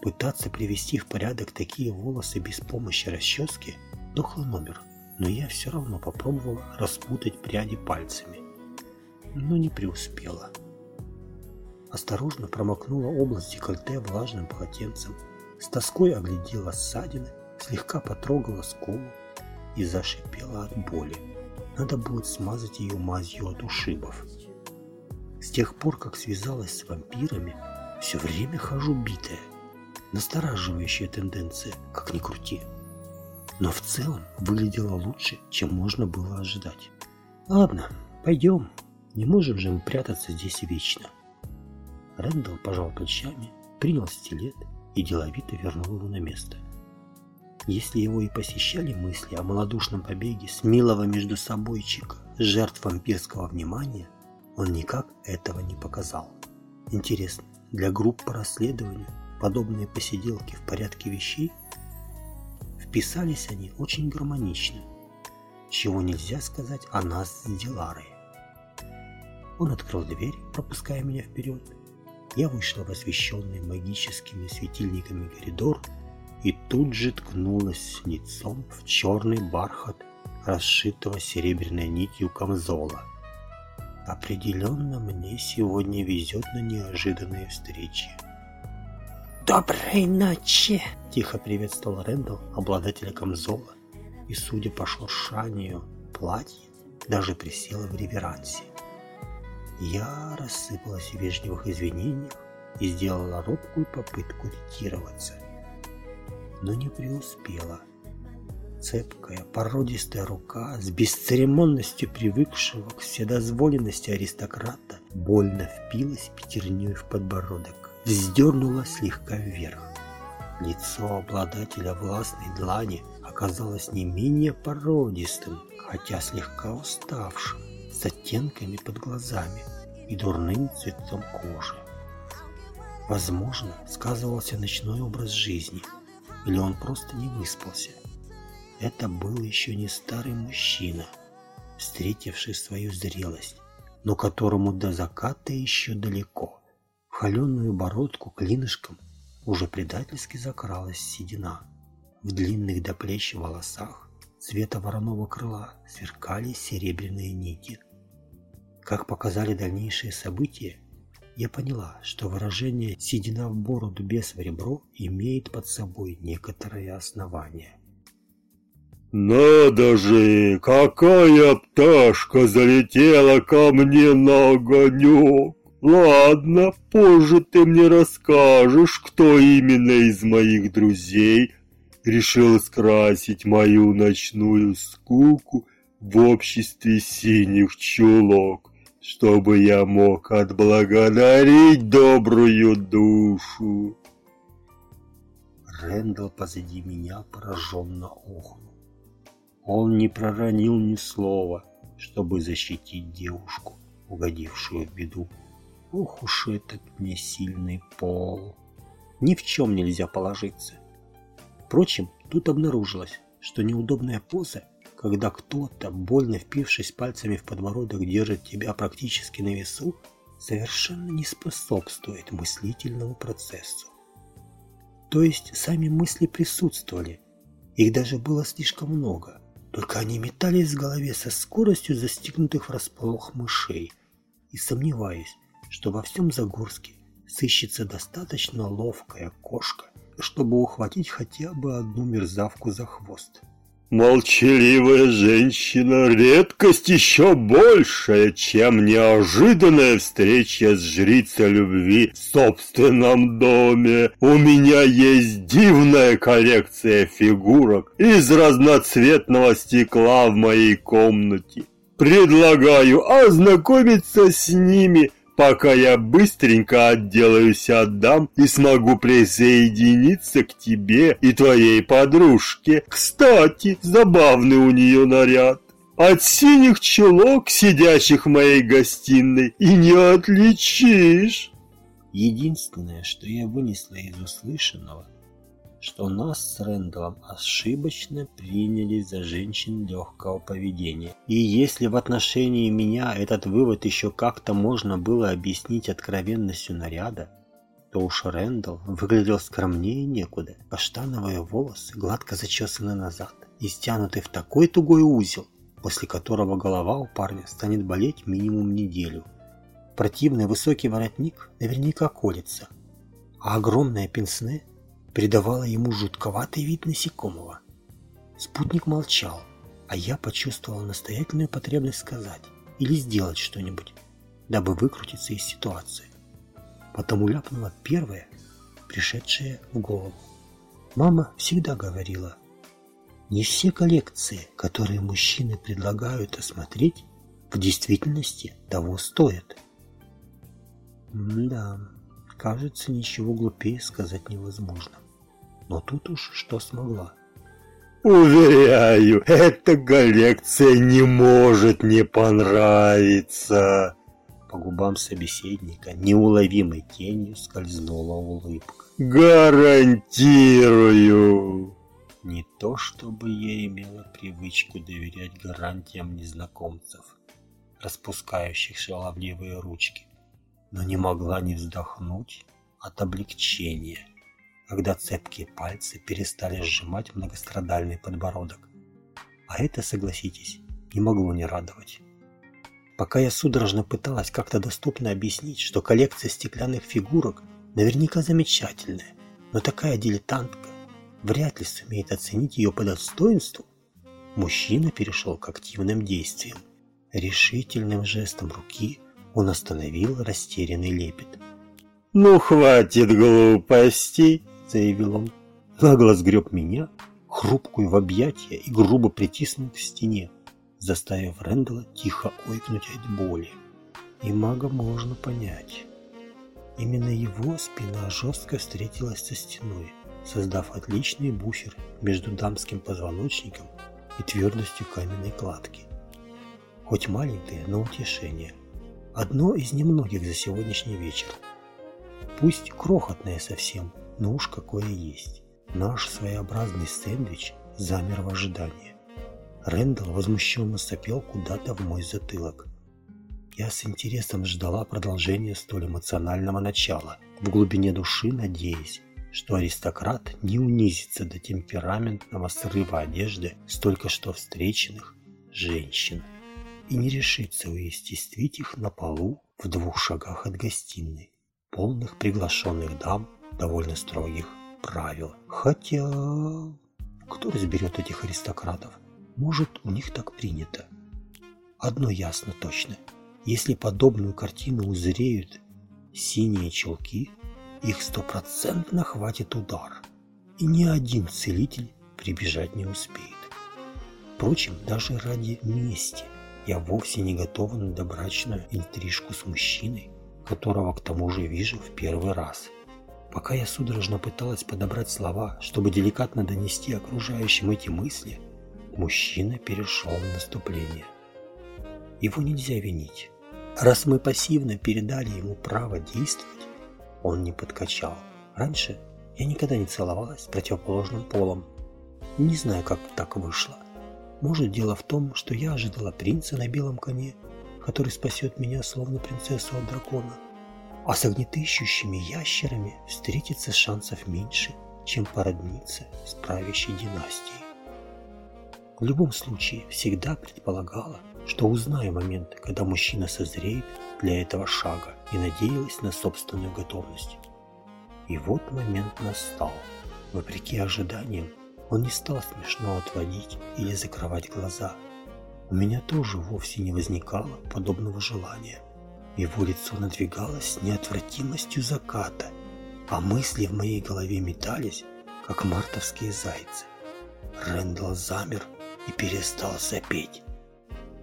Speaker 1: Пытаться привести в порядок такие волосы без помощи расчески – дохлый номер, но я все равно попробовала распутать пряди пальцами. Но не преуспела. Осторожно промокнула область декольте влажным полотенцем – с тоской оглядела ссадины, слегка потрогала скулу и зашипела от боли. Надо будет смазать ее мазью от ушибов. С тех пор, как связалась с вампирами, все время хожу битая. Настораживающая тенденция, как ни крути. Но в целом выглядела лучше, чем можно было ожидать. Ладно, пойдем. Не можем же мы прятаться здесь вечно. Рэндалл пожал плечами, принял стилет и деловито вернул его на место. Если его и посещали мысли о малодушном побеге с милого между собойчика жертв вампирского внимания, он никак этого не показал. Интересно, для групп по расследованию подобные посиделки в порядке вещей? Вписались они очень гармонично, чего нельзя сказать о нас с Диларой. Он открыл дверь, пропуская меня вперед, я вышла в освещенный магическими светильниками коридор и тут же ткнулась лицом в черный бархат, расшитого серебряной нитью камзола. Определенно мне сегодня везет на неожиданные встречи.
Speaker 3: «Доброй ночи!»
Speaker 1: – тихо приветствовал Рэндалл, обладателя камзола, и, судя по шуршанию платья, даже присела в реверансе. Я рассыпалась в вежливых извинениях и сделала робкую попытку ретироваться. Но не преуспела. Цепкая, породистая рука с бесцеремонностью привыкшего к вседозволенности аристократа больно впилась пятерней в подбородок, вздернула слегка вверх. Лицо обладателя властной длани оказалось не менее породистым, хотя слегка уставшим оттенками под глазами и дурным цветом кожи. Возможно, сказывался ночной образ жизни, или он просто не выспался. Это был еще не старый мужчина, встретивший свою зрелость, но которому до заката еще далеко. В холеную бородку клинышком уже предательски закралась седина. В длинных до плеч волосах цвета вороного крыла сверкали серебряные нити. Как показали дальнейшие события, Я поняла, что выражение «седина в бороду, без в ребро» имеет под собой некоторое основание.
Speaker 2: «Надо же, какая пташка залетела ко мне на огонек! Ладно, позже ты мне расскажешь, кто именно из моих друзей решил скрасить мою ночную скуку в обществе синих чулок чтобы я мог отблагодарить добрую душу.
Speaker 1: Рэндалл позади меня пораженно охнул. Он не проронил ни слова, чтобы защитить девушку, угодившую в беду. Ох уж этот мне сильный пол. Ни в чем нельзя положиться. Впрочем, тут обнаружилось, что неудобная поза когда кто-то, больно впившись пальцами в подбородок, держит тебя практически на весу, совершенно не способствует мыслительному процессу. То есть сами мысли присутствовали, их даже было слишком много, только они метались в голове со скоростью застигнутых врасплох мышей, и сомневаясь, что во всем Загорске сыщется достаточно ловкая кошка, чтобы ухватить хотя бы одну мерзавку за хвост.
Speaker 2: Молчаливая женщина – редкость еще большая, чем неожиданная встреча с жрицей любви в собственном доме. У меня есть дивная коллекция фигурок из разноцветного стекла в моей комнате. Предлагаю ознакомиться с ними – пока я быстренько отделаюсь от дам и смогу присоединиться к тебе и твоей подружке. Кстати, забавный у нее наряд. От синих челок, сидящих в моей гостиной, и не отличишь.
Speaker 1: Единственное, что я вынесла из услышанного, что нас с Рэндаллом ошибочно приняли за женщин легкого поведения. И если в отношении меня этот вывод еще как-то можно было объяснить откровенностью наряда, то уж Рэндалл выглядел скромнее некуда. Каштановые волосы гладко зачесаны назад и стянуты в такой тугой узел, после которого голова у парня станет болеть минимум неделю. Противный высокий воротник наверняка колется, а огромное пенсне – придавало ему жутковатый вид насекомого. Спутник молчал, а я почувствовал настоятельную потребность сказать или сделать что-нибудь, дабы выкрутиться из ситуации. Потому ляпнула первое, пришедшее в голову. Мама всегда говорила, не все коллекции, которые мужчины предлагают осмотреть, в действительности того стоят. да, кажется, ничего глупее сказать невозможно но тут уж что смогла.
Speaker 2: «Уверяю, эта коллекция не может не понравиться!»
Speaker 1: По губам собеседника неуловимой тенью скользнула улыбка.
Speaker 2: «Гарантирую!»
Speaker 1: Не то чтобы я имела привычку доверять гарантиям незнакомцев, распускающих шаловливые ручки, но не могла не вздохнуть от облегчения когда цепкие пальцы перестали сжимать многострадальный подбородок. А это, согласитесь, не могло не радовать. Пока я судорожно пыталась как-то доступно объяснить, что коллекция стеклянных фигурок наверняка замечательная, но такая дилетантка вряд ли сумеет оценить ее по достоинству, мужчина перешел к активным действиям. Решительным жестом руки он остановил растерянный лепет.
Speaker 2: «Ну, хватит глупостей!»
Speaker 1: Заявил он. Нагло сгреб меня, хрупкую в объятия и грубо притиснул к стене, заставив Рэндала тихо ойкнуть от боли. И мага можно понять. Именно его спина жестко встретилась со стеной, создав отличный буфер между дамским позвоночником и твердостью каменной кладки. Хоть маленькое, но утешение. Одно из немногих за сегодняшний вечер. Пусть крохотное совсем, но уж какое есть. Наш своеобразный сэндвич замер в ожидании. Рэндалл возмущенно сопел куда-то в мой затылок. Я с интересом ждала продолжения столь эмоционального начала, в глубине души надеясь, что аристократ не унизится до темпераментного срыва одежды столько что встреченных женщин и не решится уестествить их на полу в двух шагах от гостиной, полных приглашенных дам, довольно строгих правил. Хотя, кто разберет этих аристократов? Может, у них так принято. Одно ясно точно. Если подобную картину узреют синие челки, их стопроцентно хватит удар. И ни один целитель прибежать не успеет. Впрочем, даже ради мести я вовсе не готова на добрачную интрижку с мужчиной, которого к тому же вижу в первый раз. Пока я судорожно пыталась подобрать слова, чтобы деликатно донести окружающим эти мысли, мужчина перешел в наступление. Его нельзя винить. Раз мы пассивно передали ему право действовать, он не подкачал. Раньше я никогда не целовалась с противоположным полом. Не знаю, как так вышло. Может, дело в том, что я ожидала принца на белом коне, который спасет меня, словно принцессу от дракона. А с огнетыщущими ящерами встретиться шансов меньше, чем породниться с правящей династией. В любом случае, всегда предполагала, что узнаю момент, когда мужчина созреет для этого шага и надеялась на собственную готовность. И вот момент настал. Вопреки ожиданиям, он не стал смешно отводить или закрывать глаза. У меня тоже вовсе не возникало подобного желания. Его лицо надвигалось с неотвратимостью заката, а мысли в моей голове метались, как мартовские зайцы. Рэндалл замер и перестал сопеть.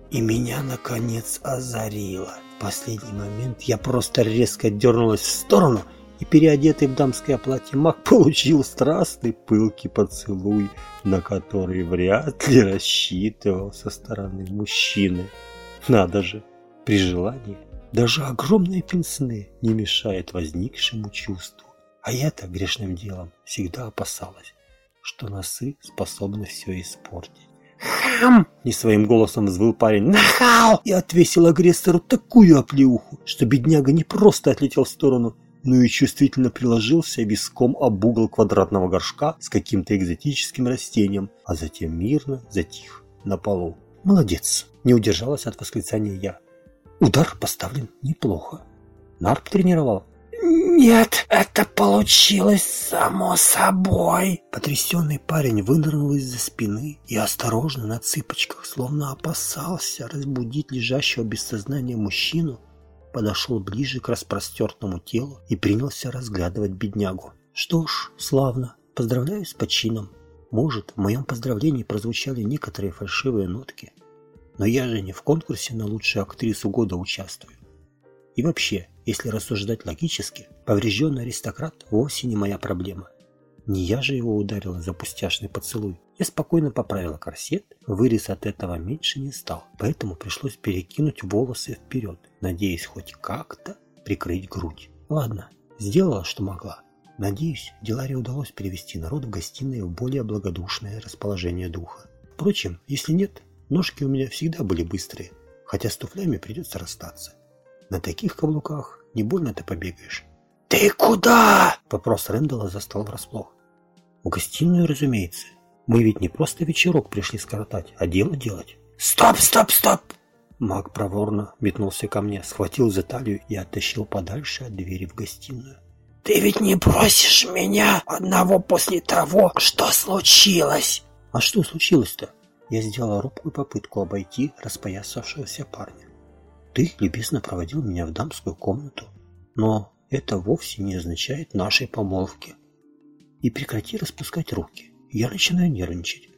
Speaker 1: И меня, наконец, озарило. В последний момент я просто резко дернулась в сторону, и переодетый в дамское платье маг получил страстный пылкий поцелуй, на который вряд ли рассчитывал со стороны мужчины. Надо же, при желании даже огромные пенсне не мешает возникшему чувству. А я-то грешным делом всегда опасалась, что носы способны все испортить.
Speaker 2: «Хам!» – не своим голосом взвыл парень. «Нахал!» И отвесил агрессору такую оплеуху, что бедняга не просто отлетел в сторону, но и чувствительно приложился виском об угол квадратного горшка с каким-то экзотическим растением, а затем мирно затих на полу. «Молодец!» – не удержалась от восклицания я. «Удар поставлен неплохо. Нарп тренировал?»
Speaker 3: «Нет, это получилось само собой!»
Speaker 1: Потрясенный парень вынырнул из-за спины и осторожно на цыпочках, словно опасался разбудить лежащего без сознания мужчину, подошел ближе к распростертому телу и принялся разглядывать беднягу. «Что ж, славно. Поздравляю с почином. Может, в моем поздравлении прозвучали некоторые фальшивые нотки, но я же не в конкурсе на лучшую актрису года участвую. И вообще, если рассуждать логически, поврежденный аристократ вовсе не моя проблема. Не я же его ударила за пустяшный поцелуй. Я спокойно поправила корсет, вырез от этого меньше не стал, поэтому пришлось перекинуть волосы вперед, надеясь хоть как-то прикрыть грудь. Ладно, сделала, что могла. Надеюсь, Деларе удалось перевести народ в гостиной в более благодушное расположение духа. Впрочем, если нет, ножки у меня всегда были быстрые, хотя с туфлями придется расстаться. На таких каблуках не больно ты побегаешь.
Speaker 3: «Ты куда?»
Speaker 1: Вопрос Рэндалла застал врасплох. В гостиную, разумеется. Мы ведь не просто вечерок пришли скоротать, а дело делать.
Speaker 3: «Стоп, стоп, стоп!»
Speaker 1: Маг проворно метнулся ко мне, схватил за талию и оттащил подальше от двери в гостиную.
Speaker 3: «Ты ведь не бросишь меня одного после того, что случилось!»
Speaker 1: «А что случилось-то?» Я сделала робкую попытку обойти распоясавшегося парня. Ты любезно проводил меня в дамскую комнату, но это вовсе не означает нашей помолвки. И прекрати распускать руки, я начинаю нервничать.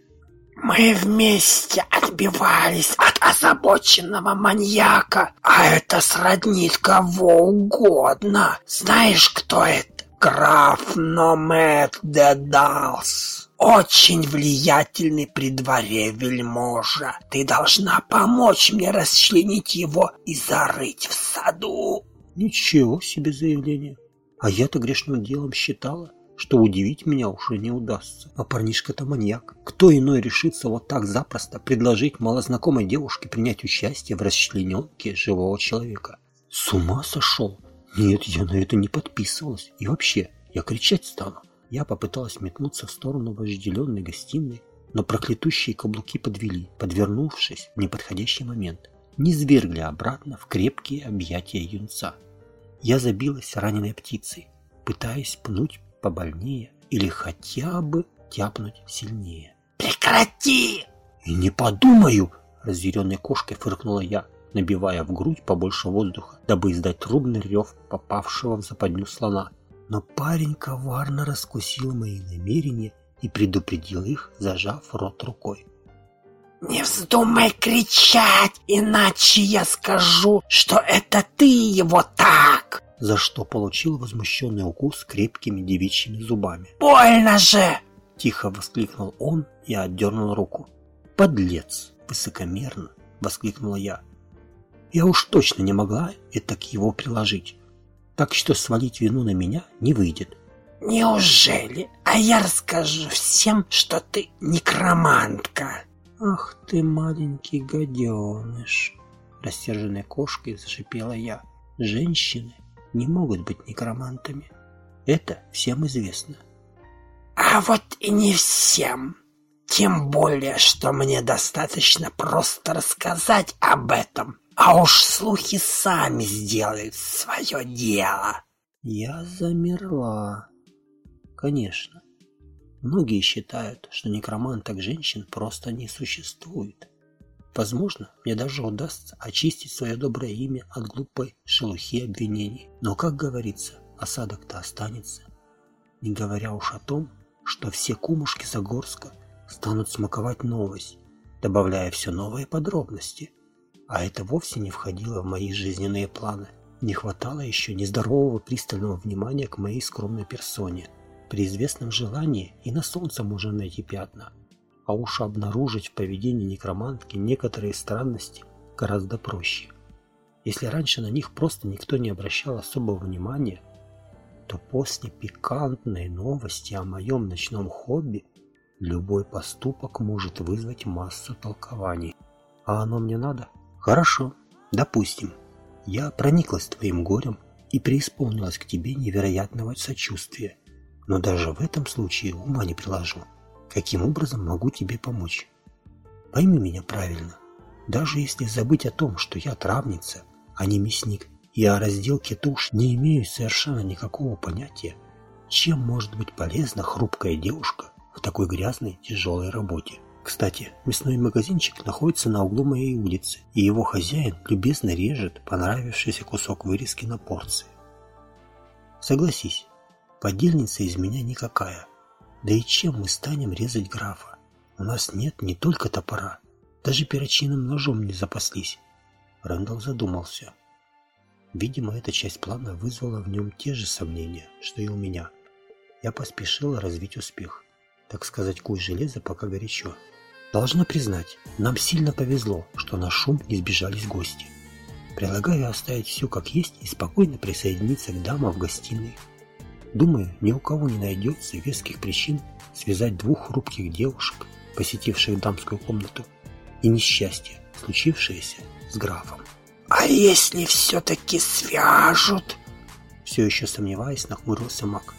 Speaker 3: Мы вместе отбивались от озабоченного маньяка, а это сроднит кого угодно. Знаешь, кто это? Граф Номет де Далс очень влиятельный при дворе вельможа. Ты должна помочь мне расчленить его и зарыть в саду.
Speaker 1: Ничего себе заявление. А я-то грешным делом считала, что удивить меня уже не удастся. А парнишка-то маньяк. Кто иной решится вот так запросто предложить малознакомой девушке принять участие в расчлененке живого человека? С ума сошел? Нет, я на это не подписывалась. И вообще, я кричать стану. Я попыталась метнуться в сторону вожделенной гостиной, но проклятущие каблуки подвели, подвернувшись в неподходящий момент. не свергли обратно в крепкие объятия юнца. Я забилась раненой птицей, пытаясь пнуть побольнее или хотя бы тяпнуть сильнее.
Speaker 3: «Прекрати!»
Speaker 1: «И не подумаю!» – разъяренной кошкой фыркнула я, набивая в грудь побольше воздуха, дабы издать трубный рев попавшего в западню слона. Но парень коварно раскусил мои намерения и предупредил их, зажав рот рукой.
Speaker 3: «Не вздумай кричать, иначе я скажу, что это ты его так!»
Speaker 1: За что получил возмущенный укус крепкими девичьими зубами.
Speaker 3: «Больно же!»
Speaker 1: Тихо воскликнул он и отдернул руку. «Подлец!» Высокомерно воскликнула я. Я уж точно не могла это к его приложить. Так что свалить вину на меня не выйдет.
Speaker 3: Неужели? А я расскажу всем, что ты некромантка.
Speaker 1: Ах ты маленький гаденыш. Рассерженной кошкой зашипела я. Женщины не могут быть некромантами. Это всем известно.
Speaker 3: А вот и не всем. Тем более, что мне достаточно просто рассказать об этом. А уж слухи сами сделают свое дело.
Speaker 1: Я замерла. Конечно. Многие считают, что некроманток женщин просто не существует. Возможно, мне даже удастся очистить свое доброе имя от глупой шелухи обвинений. Но, как говорится, осадок-то останется. Не говоря уж о том, что все кумушки Загорска станут смаковать новость, добавляя все новые подробности – а это вовсе не входило в мои жизненные планы. Не хватало еще нездорового пристального внимания к моей скромной персоне. При известном желании и на солнце можно найти пятна. А уж обнаружить в поведении некромантки некоторые странности гораздо проще. Если раньше на них просто никто не обращал особого внимания, то после пикантной новости о моем ночном хобби любой поступок может вызвать массу толкований. А оно мне надо? Хорошо, допустим. Я прониклась твоим горем и преисполнилась к тебе невероятного сочувствия. Но даже в этом случае ума не приложу. Каким образом могу тебе помочь? Пойми меня правильно. Даже если забыть о том, что я травница, а не мясник, и о разделке туш не имею совершенно никакого понятия, чем может быть полезна хрупкая девушка в такой грязной тяжелой работе. Кстати, мясной магазинчик находится на углу моей улицы, и его хозяин любезно режет понравившийся кусок вырезки на порции. Согласись, подельница из меня никакая. Да и чем мы станем резать графа? У нас нет не только топора, даже перочинным ножом не запаслись. Рэндалл задумался. Видимо, эта часть плана вызвала в нем те же сомнения, что и у меня. Я поспешила развить успех. Так сказать, куй железо пока горячо. Должна признать, нам сильно повезло, что на шум не сбежались гости. Предлагаю оставить все как есть и спокойно присоединиться к дамам в гостиной. Думаю, ни у кого не найдется веских причин связать двух хрупких девушек, посетивших дамскую комнату, и несчастье, случившееся с графом.
Speaker 3: «А если все-таки свяжут?»
Speaker 1: Все еще сомневаясь, нахмурился маг.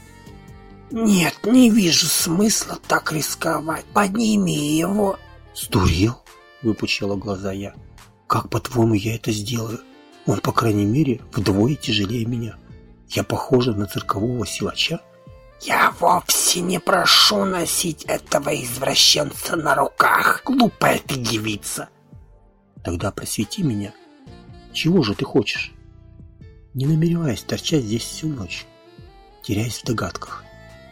Speaker 3: «Нет, не вижу смысла так рисковать. Подними его
Speaker 1: «Сдурел?» – выпучила глаза я. «Как, по-твоему, я это сделаю? Он, по крайней мере, вдвое тяжелее меня. Я похожа на циркового силача?»
Speaker 3: «Я вовсе не прошу носить этого извращенца на руках, глупая ты девица!»
Speaker 1: «Тогда просвети меня. Чего же ты хочешь?» Не намереваясь торчать здесь всю ночь, теряясь в догадках.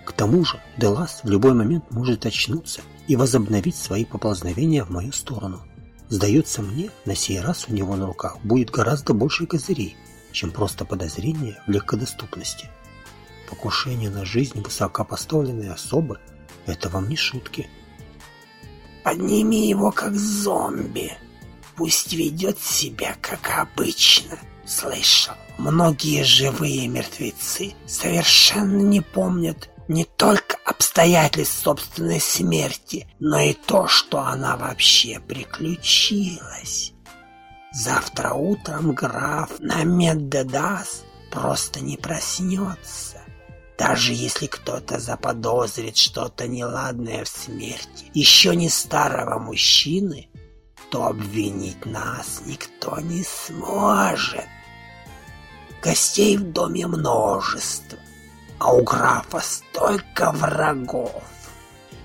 Speaker 1: К тому же Делас в любой момент может очнуться и возобновить свои поползновения в мою сторону. Сдается мне, на сей раз у него на руках будет гораздо больше козырей, чем просто подозрение в легкодоступности. Покушение на жизнь высокопоставленной особы – это вам не шутки.
Speaker 3: «Подними его как зомби. Пусть ведет себя как обычно. Слышал, многие живые мертвецы совершенно не помнят не только обстоятельств собственной смерти, но и то, что она вообще приключилась. Завтра утром граф на Меддедас просто не проснется. Даже если кто-то заподозрит что-то неладное в смерти еще не старого мужчины, что обвинить нас никто не сможет. Гостей в доме множество, а у графа столько врагов,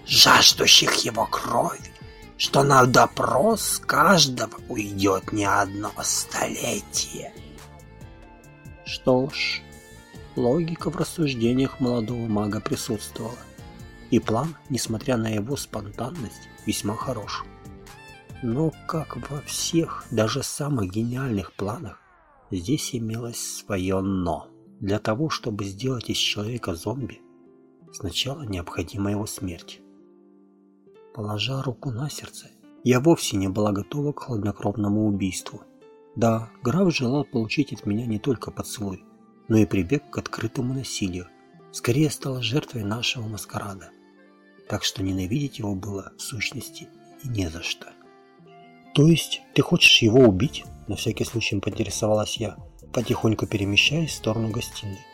Speaker 3: жаждущих его крови, что на допрос каждого уйдет не одно столетие.
Speaker 1: Что ж, логика в рассуждениях молодого мага присутствовала. И план, несмотря на его спонтанность, весьма хорош. Но, как во всех, даже самых гениальных планах, здесь имелось свое «но». Для того, чтобы сделать из человека зомби, сначала необходима его смерть. Положа руку на сердце, я вовсе не была готова к хладнокровному убийству. Да, граф желал получить от меня не только поцелуй, но и прибег к открытому насилию. Скорее стала жертвой нашего маскарада. Так что ненавидеть его было, в сущности, и не за что. «То есть ты хочешь его убить?» На всякий случай поинтересовалась я, потихоньку перемещаясь в сторону гостиной.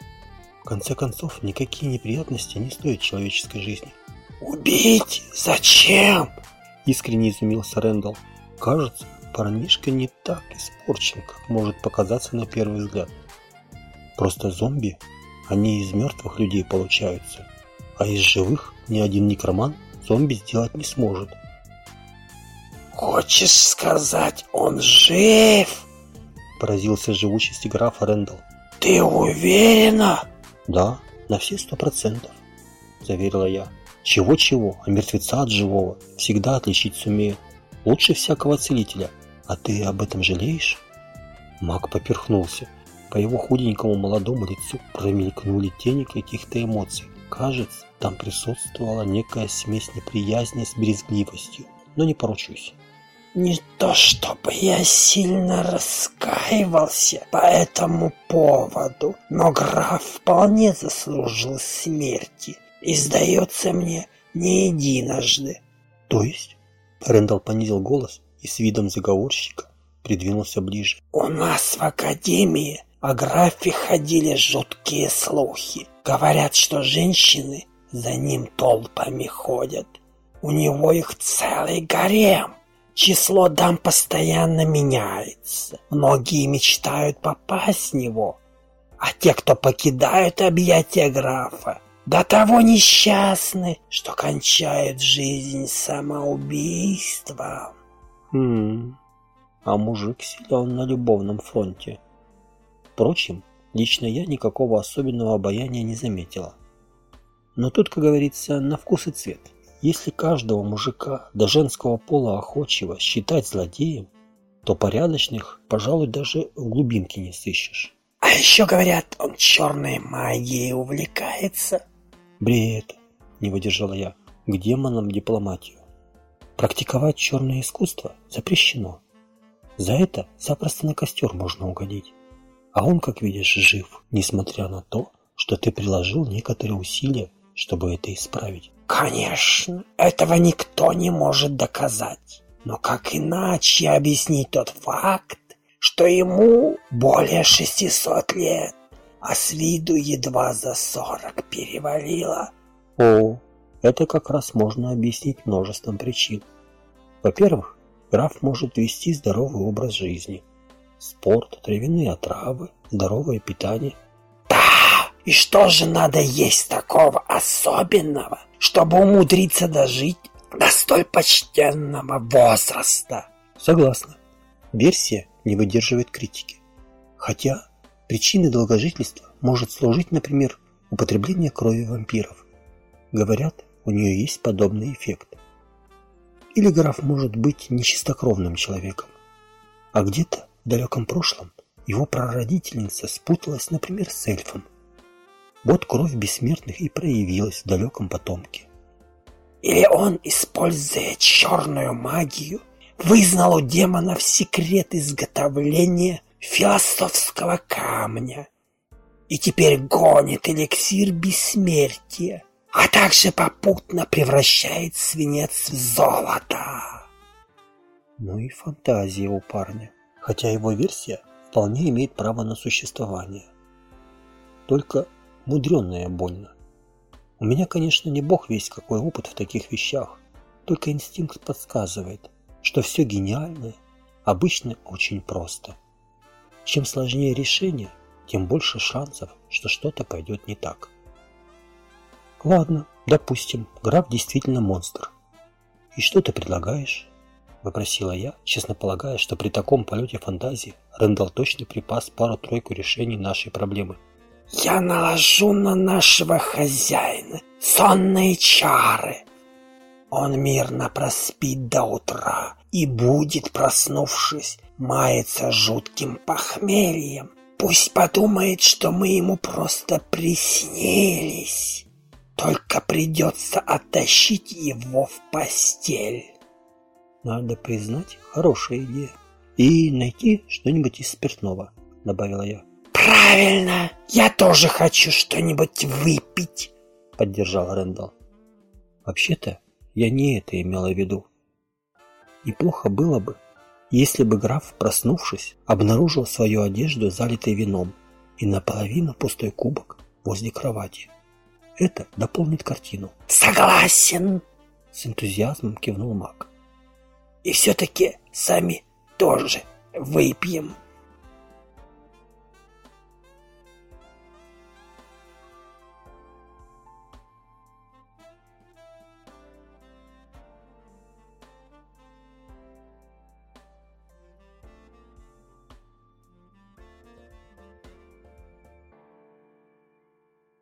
Speaker 1: В конце концов, никакие неприятности не стоят человеческой жизни.
Speaker 3: «Убить? Зачем?»
Speaker 1: Искренне изумился Рэндалл. Кажется, парнишка не так испорчен, как может показаться на первый взгляд. Просто зомби, они из мертвых людей получаются, а из живых ни один некроман зомби сделать не сможет.
Speaker 3: «Хочешь сказать, он жив?»
Speaker 1: Поразился живучести графа Рэндалл.
Speaker 3: «Ты уверена?»
Speaker 1: «Да, на все сто процентов», заверила я. Чего-чего, а мертвеца от живого всегда отличить сумею. Лучше всякого целителя. А ты об этом жалеешь? Маг поперхнулся. По его худенькому молодому лицу промелькнули тени каких-то эмоций. Кажется, там присутствовала некая смесь неприязни с брезгливостью. Но не поручусь.
Speaker 3: Не то чтобы я сильно раскаивался по этому поводу, но граф вполне заслужил смерти и, сдается мне, не единожды.
Speaker 1: То есть? Рэндалл понизил голос и с видом заговорщика придвинулся ближе.
Speaker 3: У нас в академии о графе ходили жуткие слухи. Говорят, что женщины за ним толпами ходят. У него их целый гарем. Число дам постоянно меняется. Многие мечтают попасть в него. А те, кто покидают объятия графа, до того несчастны, что кончают жизнь самоубийством.
Speaker 1: Хм, а мужик силен на любовном фронте. Впрочем, лично я никакого особенного обаяния не заметила. Но тут, как говорится, на вкус и цвет. Если каждого мужика до женского пола охочего считать злодеем, то порядочных, пожалуй, даже в глубинке не сыщешь.
Speaker 3: А еще говорят, он черной магией увлекается.
Speaker 1: Бред, не выдержала я, к демонам дипломатию. Практиковать черное искусство запрещено. За это запросто на костер можно угодить. А он, как видишь, жив, несмотря на то, что ты приложил некоторые усилия, чтобы это исправить.
Speaker 3: Конечно, этого никто не может доказать. Но как иначе объяснить тот факт, что ему более 600 лет? а с виду едва за сорок перевалило.
Speaker 1: О, это как раз можно объяснить множеством причин. Во-первых, граф может вести здоровый образ жизни. Спорт, травяные отравы, здоровое питание.
Speaker 3: И что же надо есть такого особенного, чтобы умудриться дожить до столь почтенного возраста?
Speaker 1: Согласна. Версия не выдерживает критики. Хотя Причиной долгожительства может служить, например, употребление крови вампиров. Говорят, у нее есть подобный эффект. Или граф может быть нечистокровным человеком. А где-то в далеком прошлом его прародительница спуталась, например, с эльфом. Вот кровь бессмертных и проявилась в далеком потомке.
Speaker 3: Или он, используя черную магию, вызнал у демонов секрет изготовления философского камня и теперь гонит эликсир бессмертия, а также попутно превращает свинец в золото.
Speaker 1: Ну и фантазия у парня, хотя его версия вполне имеет право на существование. Только мудренная больно. У меня, конечно, не бог весь какой опыт в таких вещах, только инстинкт подсказывает, что все гениальное обычно очень просто. Чем сложнее решение, тем больше шансов, что что-то пойдет не так. Ладно, допустим, граф действительно монстр. И что ты предлагаешь? Вопросила я, честно полагая, что при таком полете фантазии Рэндалл точно припас пару-тройку решений нашей проблемы.
Speaker 3: «Я наложу на нашего хозяина сонные чары. Он мирно проспит до утра и будет, проснувшись, маяться жутким похмельем. Пусть подумает, что мы ему просто приснились. Только придется оттащить его в постель».
Speaker 1: Надо признать, хорошая идея. И найти что-нибудь из спиртного, добавила я.
Speaker 3: Правильно! Я тоже хочу что-нибудь выпить, поддержал Рэндалл.
Speaker 1: Вообще-то, я не это имела в виду. Неплохо было бы, если бы граф, проснувшись, обнаружил свою одежду, залитой вином, и наполовину пустой кубок возле кровати. Это дополнит картину.
Speaker 3: Согласен,
Speaker 1: с энтузиазмом кивнул Мак.
Speaker 3: И все-таки сами тоже выпьем.